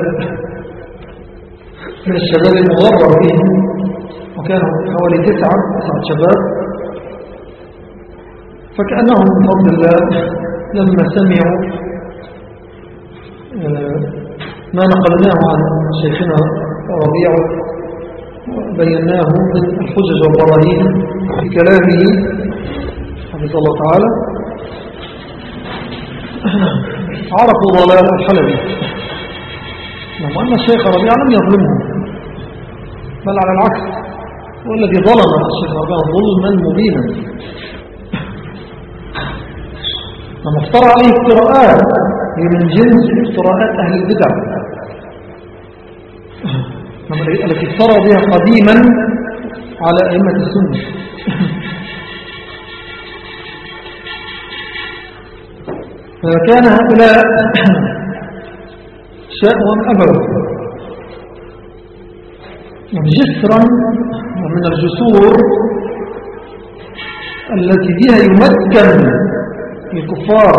من الشباب المغرر فيهم وكانوا حوالي تسعة تسعة شباب. فكأنهم من فضل الله لما سمعوا آه، ما نقلناه عن شيخنا ربيع بيناه من الحجج والبراهين في كلامه حفظ الله تعالى. عرفوا ضلال الحلبي. نعم أن الشيخ ربيع لم يظلمه بل على العكس. هو الذي ظلم الشيخ ربيع ظلما مبينا. ومفترى نعم، عليه افتراءات هي من جنس افتراءات أهل البدع. التي افترى بها قديما على أئمة السنة. فكان هؤلاء شاءوا أبوا جسرا من الجسور التي بها يمكن الكفار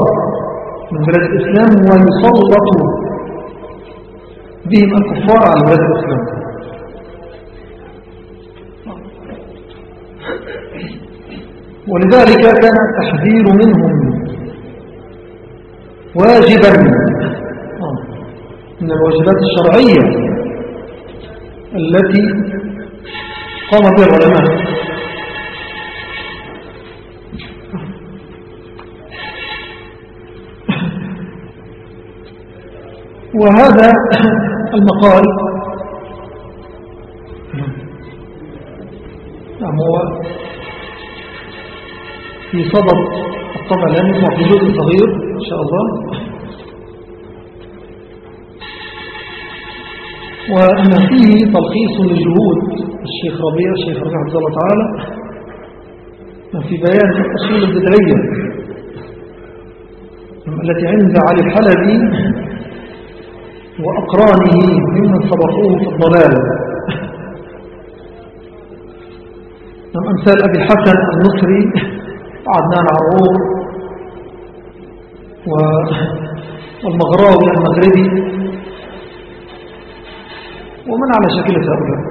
من بلاد الإسلام ويسلط بهم الكفار على بلاد الإسلام. ولذلك كان التحذير منهم واجبا. من الواجبات الشرعية التي قام بها العلماء. وهذا المقال في صدر الطبع الآن يطلع في جزء صغير إن شاء الله. وأن فيه تلخيص لجهود الشيخ ربيع الشيخ ربيع عبد الله تعالى في بيان الأصول البدعية التي عند علي الحلبي وأقرانه ممن سبقوه في الضلال. أمثال أبي الحسن عدنان عرور والمغراوي المغربي. ومن على شكل هؤلاء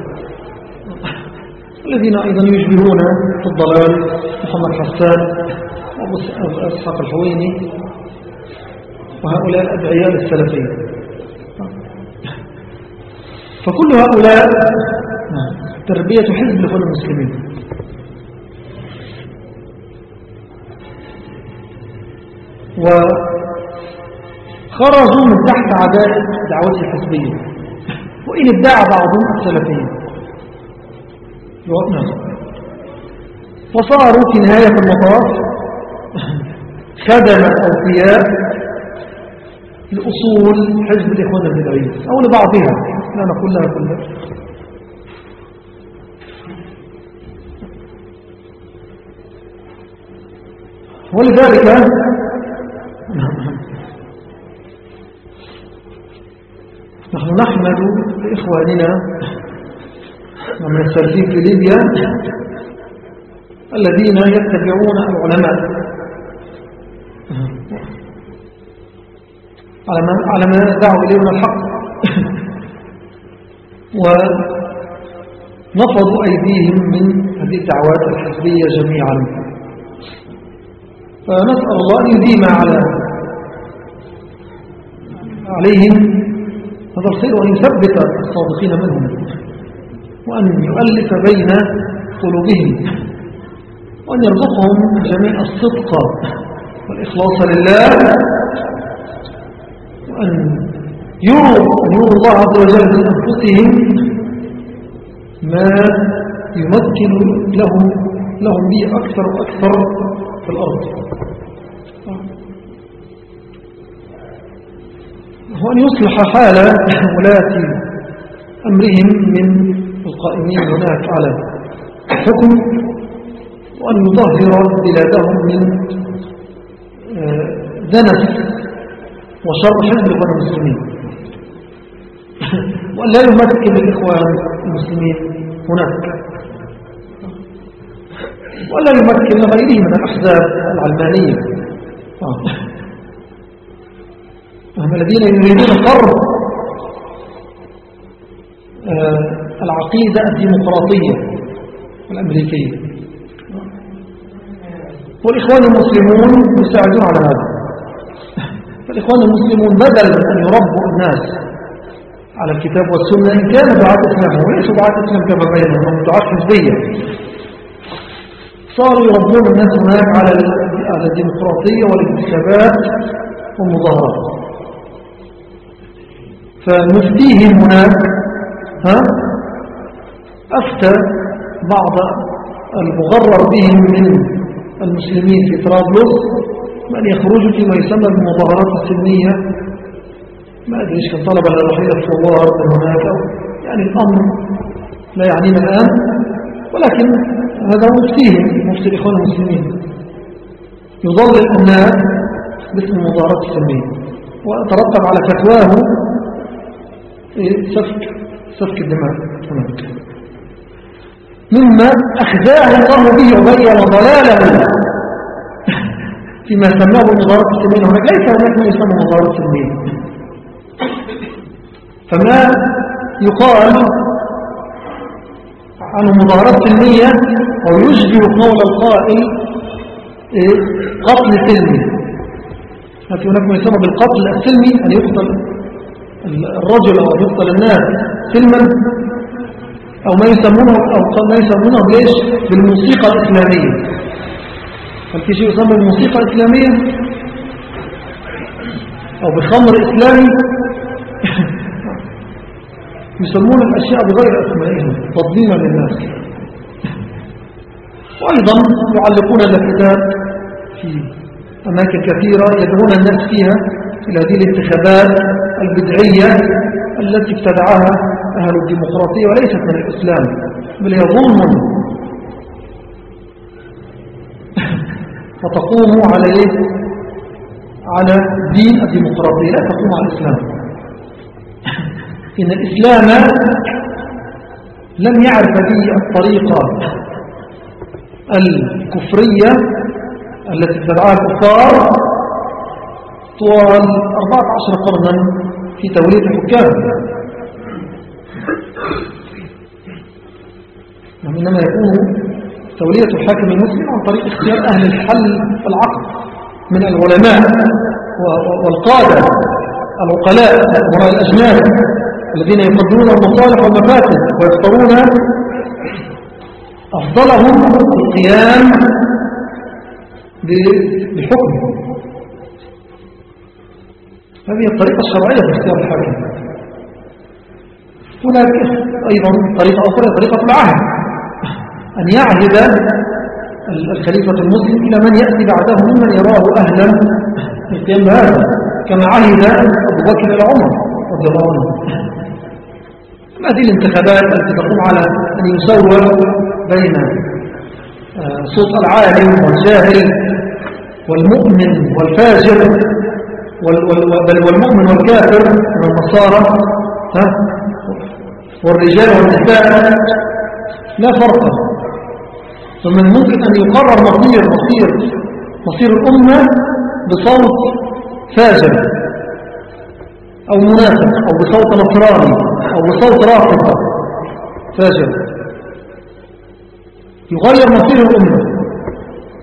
الذين أيضا يشبهون في الضلال محمد حسان وأسحاق الحويني وهؤلاء الأدعياء السلفيين فكل هؤلاء تربية حزب لكل المسلمين. وخرجوا من تحت عداء دعوته الحزبية. وإن ادعى بعضهم السلفية وصاروا في نهاية المطاف. خدم أوفياء لأصول حزب الإخوان البدعية أو لبعضها. لا نقول لها كلها ولذلك نحن نحمد لإخواننا من السلفين في ليبيا الذين يتبعون العلماء. على ما دعوا إليه من الحق. ونفضوا أيديهم من هذه الدعوات الحزبية جميعا. فنسأل الله أن يديم على عليهم هذا الخير وأن يثبت الصادقين منهم وأن يؤلف بين قلوبهم وأن يرزقهم جميع الصدق والإخلاص لله وأن يروا الله عز وجل من أنفسهم ما يمكن لهم لهم به أكثر وأكثر في الأرض. هو أن يصلح حال ولاة أمرهم من القائمين هناك على الحكم وأن يطهر بلادهم من آه، دنس وشر حزب الإخوان المسلمين. وأن لا يمكن الإخوان المسلمين هناك. ولا يمكن لغيره من الأحزاب العلمانية. هم الذين يريدون فرض آه، العقيدة الديمقراطية الأمريكية. والإخوان المسلمون يساعدون على هذا. فالإخوان المسلمون بدل أن يربوا الناس على الكتاب والسنة إن كانوا دعاة إسلام وليسوا دعاة إسلام كما بينهم هم دعاة حزبية صاروا يربون الناس هناك على الديمقراطية والانتخابات والمظاهرات فنفتيهم هناك ها أفتى بعض المغرر بهم من المسلمين في طرابلس من يخرجوا فيما يسمى بالمظاهرات السلمية ما أدري إيش كان طلب على الوحيدة الثوار هناك. يعني الأمر لا يعنينا الآن. ولكن هذا مفتيهم مفتي الإخوان المسلمين. يضلل الناس باسم المظاهرات السلمية وترتب على فتواه سفك سفك الدماء هناك. مما أخزاه الله به وبين ضلاله فيما سماه المظاهرات السلمية هناك ليس هناك ما يسمى المظاهرات السلمية فما يقال عن المظاهرات السلمية أو يشبه قول القائل إيه؟ قتل سلمي في هناك ما يسمى بالقتل السلمي؟ أن يقتل الرجل أو أن يقتل الناس سلما؟ أو ما يسمونه أو ما يسمونه ليش بالموسيقى الإسلامية. هل في شيء يسمى بالموسيقى الإسلامية؟ أو بخمر إسلامي يسمون الأشياء بغير أسمائهم تضليما للناس وأيضا يعلقون الكتاب في أماكن كثيرة يدعون الناس فيها إلى هذه الانتخابات البدعية التي ابتدعها أهل الديمقراطية وليست من الإسلام بل ظلم فتقوم على إيه؟ على دين الديمقراطية لا تقوم على الإسلام إن الإسلام لم يعرف به الطريقة الكفرية التي ابتدعها الكفار طوال 14 قرنا في توليد الحكام. وإنما يكون تولية الحاكم المسلم عن طريق اختيار أهل الحل والعقل من العلماء والقادة العقلاء وراء الأجناد. الذين يقدرون المصالح والمفاسد ويختارون أفضلهم القيام بحكم هذه الطريقة الشرعية في اختيار الحاكم. هناك أيضا طريقة أخرى طريقة العهد. أن يعهد الخليفة المسلم إلى من يأتي بعده ممن يراه أهلا للقيام بهذا. كما عهد أبو بكر إلى عمر. رضي الله عنه. هذه الانتخابات التي تقوم على أن يسوى بين آه، صوت العالم والجاهل والمؤمن والفاجر بل والمؤمن والكافر من النصارى والرجال والنساء لا فرق. فمن ممكن أن يقرر مصير مصير مصير الأمة بصوت فاجر. أو منافق أو بصوت نصراني أو بصوت رافضة فاجر يغير مصير الأمة.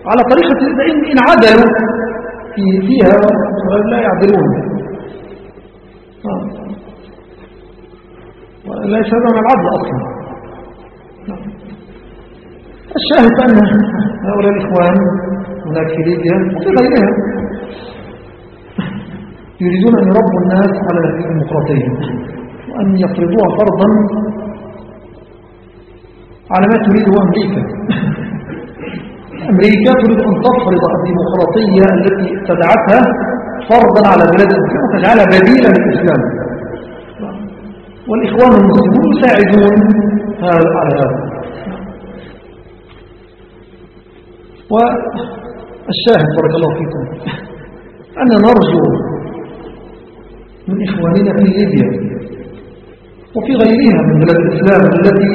على طريقة إن عدلوا في فيها لا يعدلون. آه. لا يشهدون العدل أصلا. الشاهد أن هؤلاء الإخوان هناك في ليبيا وفي غيرها يريدون أن يربوا الناس على الديمقراطية وأن يفرضوها فرضا على ما تريده أمريكا. أمريكا تريد أن تفرض الديمقراطية التي ابتدعتها فرضا على بلاد الإسلام وتجعلها بديلا للإسلام. والإخوان المسلمون يساعدون على هذا. والشاهد بارك الله فيكم أن نرجو من إخواننا في ليبيا وفي غيرها من بلاد الإسلام التي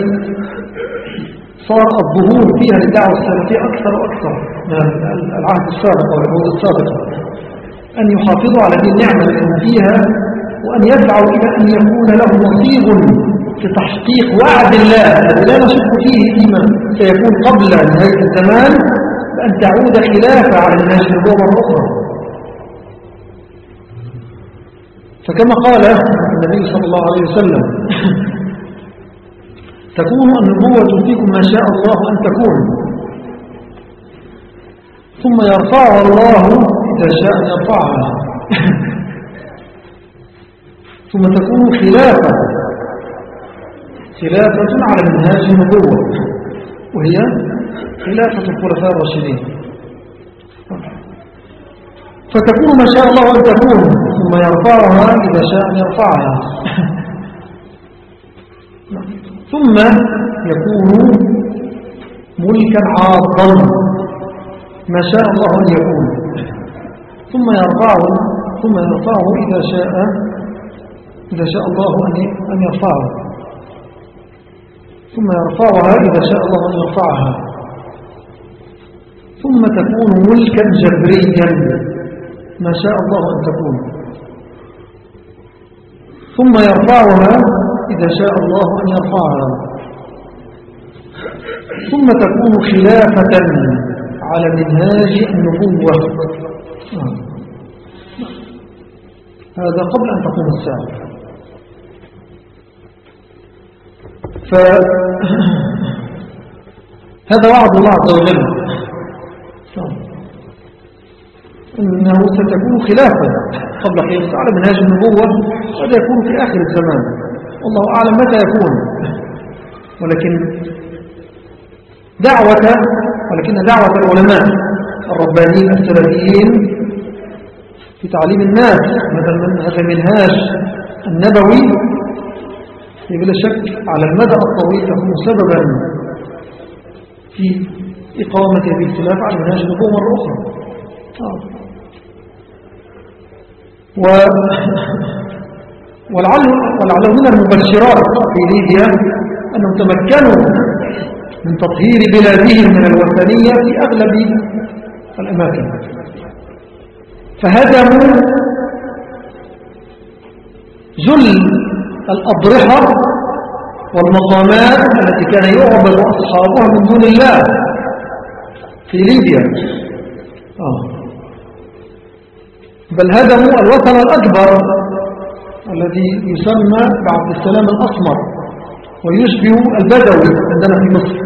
صار الظهور فيها للدعوة السلفية أكثر وأكثر من العهد السابق والعهود السابقة. أن يحافظوا على هذه النعمة التي فيها وأن يسعوا إلى أن يكون له نصيب في تحقيق وعد الله الذي لا نشك فيه فيما سيكون قبل نهاية الزمان بأن تعود خلافة على الناس النبوة أخرى. فكما قال النبي صلى الله عليه وسلم تكون النبوة فيكم ما شاء الله أن تكون ثم يرفعها الله إذا شاء يرفعها ثم تكون خلافة خلافة على منهاج النبوة وهي خلافة الخلفاء الراشدين. فتكون ما شاء الله أن تكون ثم يرفعها إذا شاء أن يرفعها. ثم يكون ملكا عاضا ما شاء الله أن يكون. ثم يرفعه ثم يرفعه إذا شاء إذا شاء الله أن يرفعه. ثم يرفعها إذا شاء الله أن يرفعها. ثم تكون ملكا جبريا ما شاء الله أن تكون. ثم يرفعها إذا شاء الله أن يرفعها. ثم تكون خلافة على منهاج النبوة. هذا قبل أن تقوم الساعة. فهذا وعد الله عز وجل. إنه ستكون خلافة قبل قيام الساعة على منهاج النبوة قد يكون في آخر الزمان. والله أعلم متى يكون. ولكن دعوة ولكن دعوة العلماء الربانيين السلفيين في تعليم الناس هذا المنهاج النبوي بلا شك على المدى الطويل تكون سببا في إقامة هذه الخلاف على منهاج النبوة مرة أخرى. و ولعله من المبشرات في ليبيا أنهم تمكنوا من تطهير بلادهم من الوثنية في أغلب الأماكن فهدموا جل الأضرحة والمقامات التي كان يعبد أصحابها من دون الله في ليبيا آه. بل هدموا الوثن الأكبر الذي يسمى بعبد السلام الأسمر ويشبه البدوي عندنا في مصر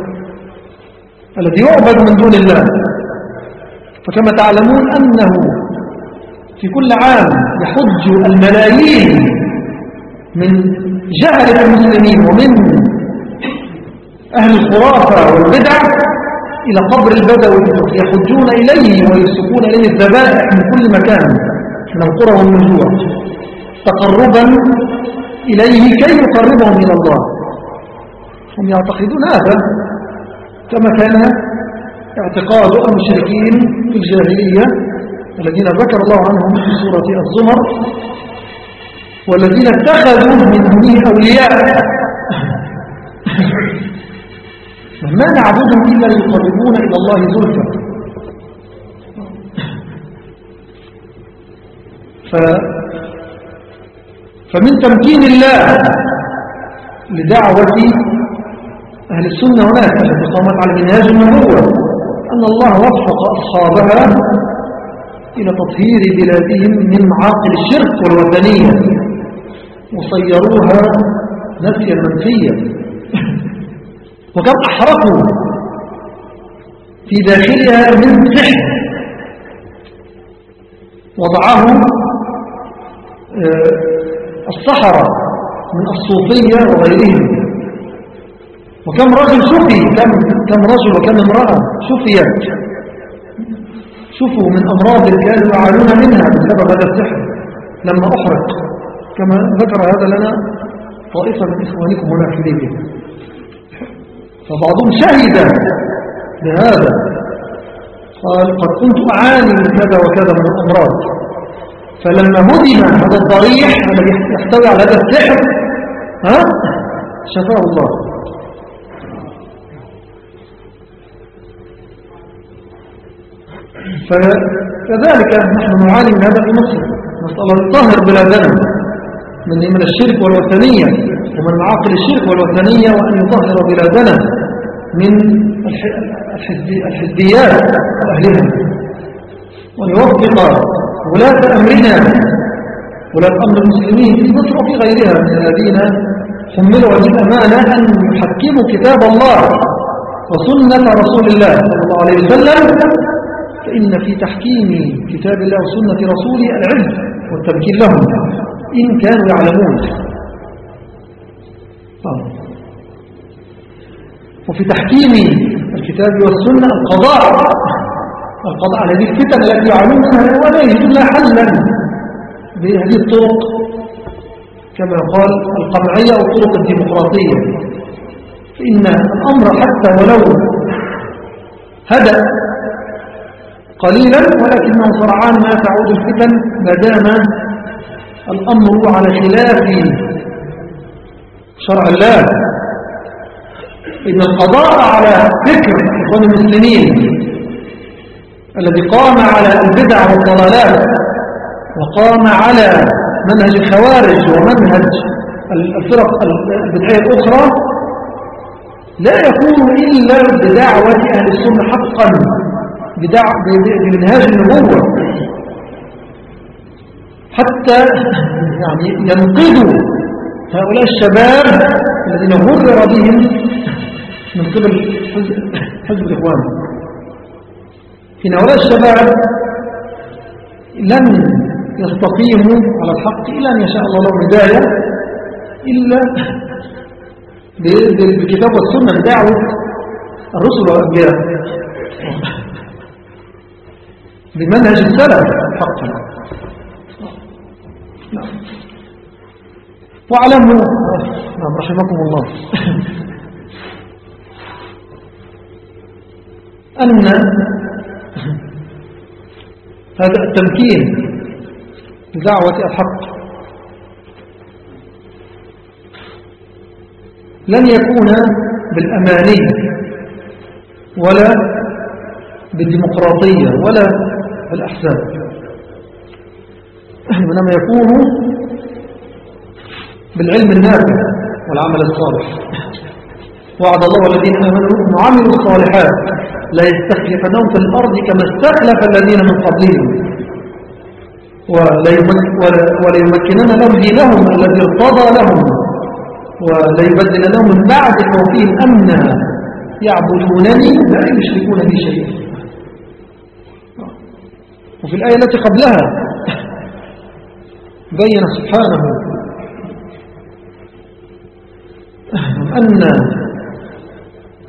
الذي يعبد من دون الله. فكما تعلمون أنه في كل عام يحج الملايين من جهلة المسلمين ومن أهل الخرافة والبدع إلى قبر البدوي يحجون إليه ويسكون إليه الذبائح من كل مكان. القرى والنجوع تقربا إليه كي يقربهم إلى الله. هم يعتقدون هذا كما كان اعتقاد المشركين في الجاهلية الذين ذكر الله عنهم في سورة الزمر والذين اتخذوا من دونه أولياء. ما نعبدهم إلا ليقربون إلى الله زلفا فمن تمكين الله لدعوة أهل السنة هناك التي قامت على منهاج النبوة أن الله وفق أصحابها إلى تطهير بلادهم من معاقل الشرك والوثنية وصيروها نسيا منسيا وكم أحرقوا في داخلها من سحر وضعه آه، الصحراء من الصوفية وغيرهم. وكم رجل شفي كم, كم رجل وكم امرأة شفيت شوفوا من أمراض كانوا يعانون منها بسبب هذا السحر. لما أحرق. كما ذكر هذا لنا طائفة من إخوانكم هنا في ليبيا فبعضهم شهد بهذا. قال قد كنت أعاني من كذا وكذا من الأمراض. فلما هدم هذا الضريح الذي يحتوي على هذا السحر ها؟ شفاه الله. فكذلك نحن نعاني من هذا في مصر نسأل الله يطهر بلادنا من من الشرك والوثنية ومن معاقل الشرك والوثنية وأن يطهر بلادنا من الحزبيات وأهلها. وأن يوفق ولاة أمرنا ولاة أمر المسلمين في مصر وفي غيرها من الذين حملوا هذه الأمانة أن يحكموا كتاب الله وسنة رسول الله صلى الله عليه وسلم. فإن في تحكيم كتاب الله وسنة رسوله العلم والتمكين لهم إن كانوا يعلمون. آه. وفي تحكيم الكتاب والسنة القضاء. القضاء على هذه الفتن التي يعلمونها ولا يجدون حلا. بهذه الطرق كما قال القمعية أو الطرق الديمقراطية. فإن الأمر حتى ولو هدأ قليلا ولكنه سرعان ما تعود الفتن ما دام الأمر على خلاف شرع الله. إن القضاء على فكر إخوان المسلمين الذي قام على البدع والضلالات وقام على منهج الخوارج ومنهج الفرق البدعية الأخرى لا يكون إلا بدعوة أهل السنة حقا بمنهاج النبوة. حتى يعني ينقذوا هؤلاء الشباب الذين غرر بهم من قبل حزب الإخوان. إن هؤلاء الشباب لن يستقيموا على الحق إلا أن يشاء الله لهم هداية إلا بالكتاب والسنة بدعوة الرسل والأنبياء. بمنهج السلف حقا واعلموا. نعم رحمكم الله. أن هذا التمكين لدعوة الحق. لن يكون بالأماني ولا بالديمقراطية ولا الأحزاب إنما يكون بالعلم النافع والعمل الصالح. وعد الله الذين آمنوا وعملوا الصالحات. لا يستخلفنهم في الأرض كما استخلف الذين من قبلهم. ولا يمكنن لهم دينهم الذي ارتضى لهم. ولا يبدل لهم من بعد خوفهم أمنا. يعبدونني لا يشركون بي شيئا. وفي الآية التي قبلها بين سبحانه أن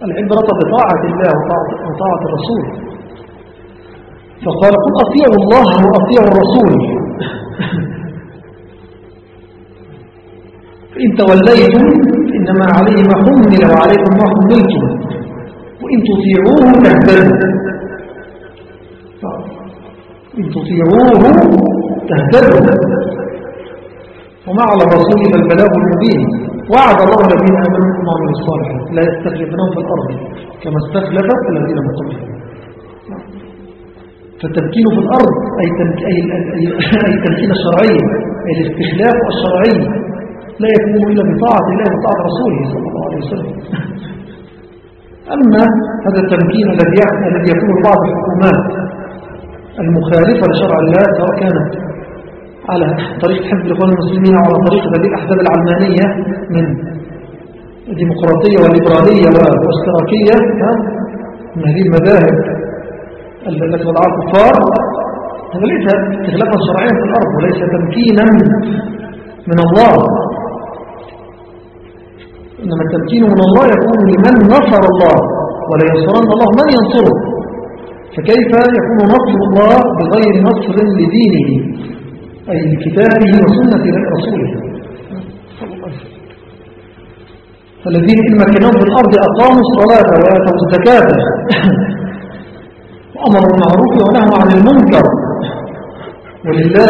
العبرة بطاعة الله وطاعة الرسول. فقال قل أطيعوا الله وأطيعوا الرسول. فإن توليتم إنما عليه ما حمل وعليكم ما حملتم. وإن تطيعوه تهتدوا إن تطيعوه تهتدوا وما على الرسول البلاغ المبين. وعد الله الذين آمنوا وعملوا الصالحات لا يستخلفنهم في الأرض كما استخلف الذين من قبلهم. فالتمكين في الأرض أي, أي التمكين الشرعي أي الاستخلاف الشرعي لا يكون إلا بطاعة الله وطاعة رسوله صلى الله عليه وسلم. أما هذا التمكين الذي يكون بعض الحكومات المخالفة لشرع الله سواء كانت على طريق حزب الإخوان المسلمين أو على طريق هذه الأحزاب العلمانية من الديمقراطية والليبرالية والاشتراكية من هذه المذاهب التي وضعها الكفار. هذا ليس استخلافا شرعيا في الأرض وليس تمكينا من الله. إنما التمكين من الله يكون لمن نصر الله ولا ينصرن الله من ينصره. فكيف يكون نصر الله بغير نصر لدينه؟ أي لكتابه وسنة رسوله. فالذين إن مكنهم في الأرض أقاموا الصلاة وآتوا الزكاة. وأمروا بالمعروف ونهوا عن المنكر. ولله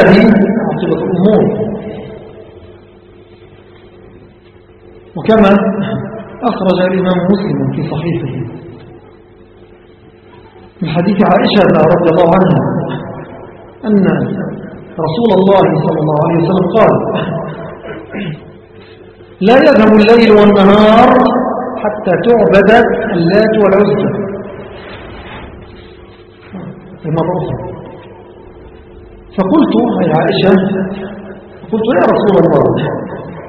عاقبة الأمور. وكما أخرج الإمام مسلم في صحيحه من حديث عائشة رضي الله عنها أن رسول الله صلى الله عليه وسلم قال لا يذهب الليل والنهار حتى تعبد اللات والعزة فقلت يا عائشة قلت يا رسول الله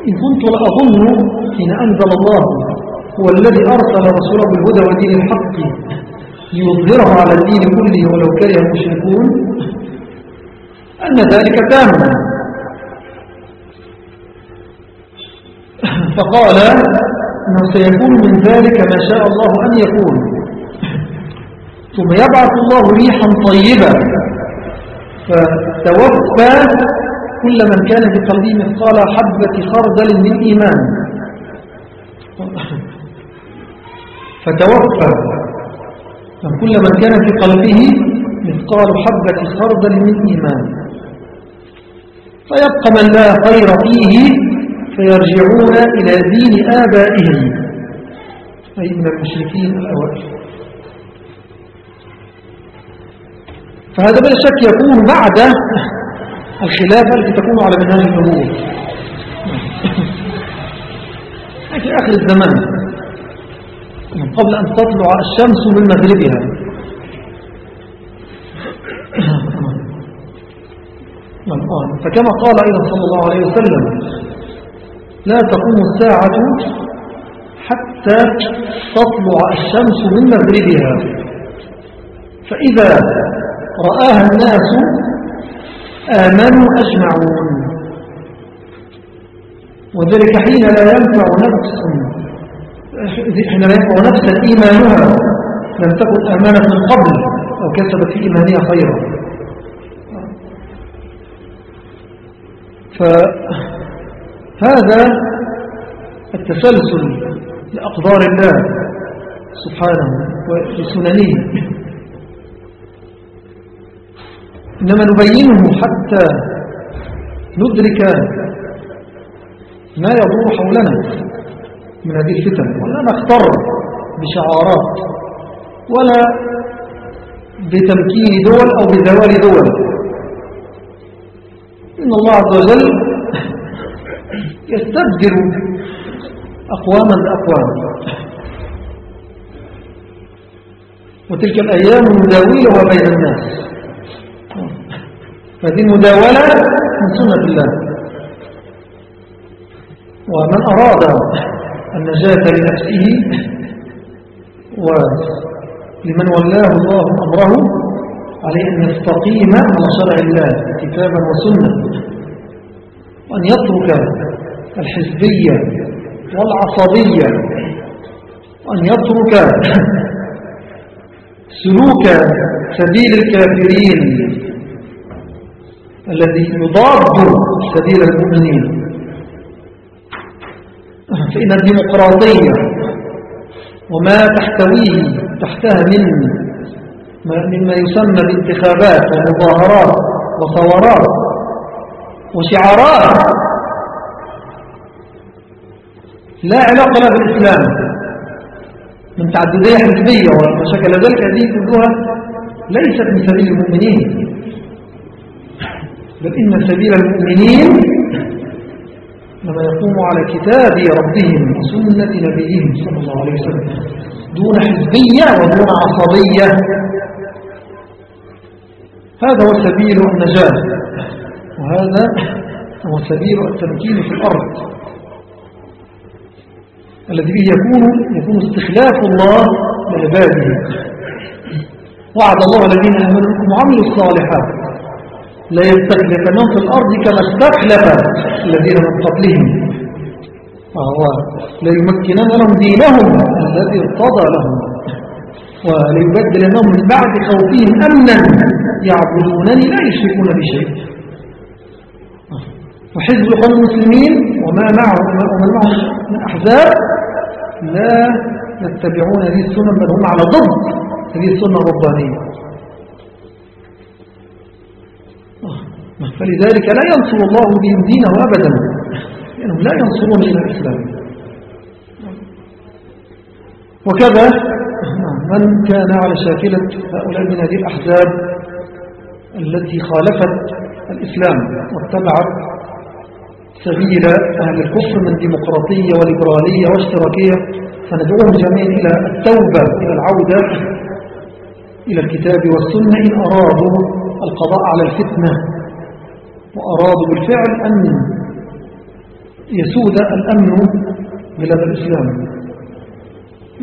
إن كنت لأظن حين أنزل الله هو الذي أرسل رسوله بالهدى ودين الحق ليظهره على الدين كله ولو كره المشركون أن ذلك تام. فقال أنه سيكون من ذلك ما شاء الله أن يكون ثم يبعث الله ريحا طيبة فتوفى كل من كان في قلبه مثقال حبة خردل من إيمان. فتوفى كل من كان في قلبه مثقال حبة خردل من إيمان. فيبقى من لا خير فيه فيرجعون إلى دين آبائهم. أي من المشركين الأوائل. فهذا بلا شك يكون بعد الخلافة التي تكون على منهاج الأمور في آخر الزمان قبل أن تطلع الشمس من مغربها. فكما قال أيضا صلى الله عليه وسلم لا تقوم الساعة حتى تطلع الشمس من مغربها. فإذا رآها الناس آمنوا أجمعون. وذلك حين لا ينفع نفس حين لا ينفع نفسا إيمانها. لم تكن آمانة من قبل أو كسبت في إيمانها خيرا. فهذا التسلسل لأقدار الله سبحانه ولسننه إنما نبينه حتى ندرك ما يدور حولنا من هذه الفتن ولا نختر بشعارات ولا بتمكين دول أو بزوال دول. إن الله عز وجل يستبدل أقواما بأقوام. وتلك الأيام نداولها بين الناس. فهذه المداولة من سنة الله. ومن أراد النجاة لنفسه ولمن ولاه الله أمره عليه أن يستقيم على شرع الله كتابا وسنة. وأن يترك الحزبية والعصبية. وأن يترك سلوك سبيل الكافرين الذي يضاد سبيل المؤمنين. فإن الديمقراطية وما تحتويه تحتها من مما يسمى بانتخابات ومظاهرات وثورات وشعارات. لا علاقة لها بالإسلام. من تعددية حزبية ومشاكل ذلك هذه كلها ليست من سبيل المؤمنين. بل إن سبيل المؤمنين لما يقوم على كتاب ربهم وسنة نبيهم صلى الله عليه وسلم دون حزبية ودون عصبية. هذا هو سبيل النجاة وهذا هو سبيل التمكين في الأرض. الذي به يكون, يكون استخلاف الله لعباده وعد الله الذين آمنوا منكم وعملوا الصالحات. لا يستخلفنهم في الأرض كما استخلف الذين من قبلهم. ليمكنن لهم دينهم الذي ارتضى لهم. وليبدلنهم من بعد خوفهم أمنا يعبدونني لا يشركون بشيء وحزب قوم المسلمين وما معه ومن معه من أحزاب لا يتبعون هذه السنة بل هم على ضد هذه السنة الربانية. فلذلك لا ينصر الله بهم دينه أبدا. لأنهم لا ينصرون إلى الإسلام. وكذا من كان على شاكلة هؤلاء من هذه الأحزاب التي خالفت الإسلام واتبعت سبيل أهل الكفر من ديمقراطية وليبرالية واشتراكية فندعوهم جميعا إلى التوبة إلى العودة إلى الكتاب والسنة إن أرادوا القضاء على الفتنة. وأرادوا بالفعل أن يسود الأمن بلاد الإسلام.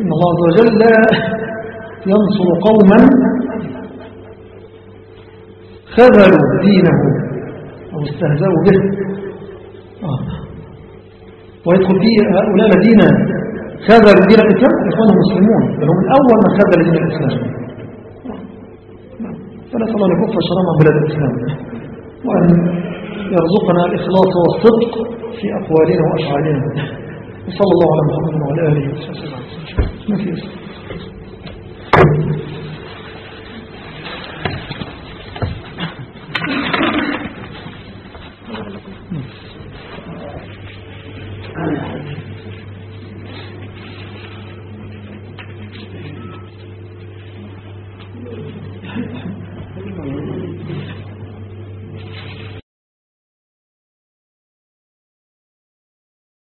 إن الله عز وجل لا ينصر قوما خذلوا دينه أو استهزأوا به. آه. ويدخل فيه هؤلاء الذين خذلوا دين الإسلام إخوان المسلمون بل هم الأول من خذل دين الإسلام. فنسأل الله أن يكف شرما بلاد الإسلام. وأن يرزقنا الإخلاص والصدق في أقوالنا وأفعالنا وصلى الله على محمد وعلى آله وسلم.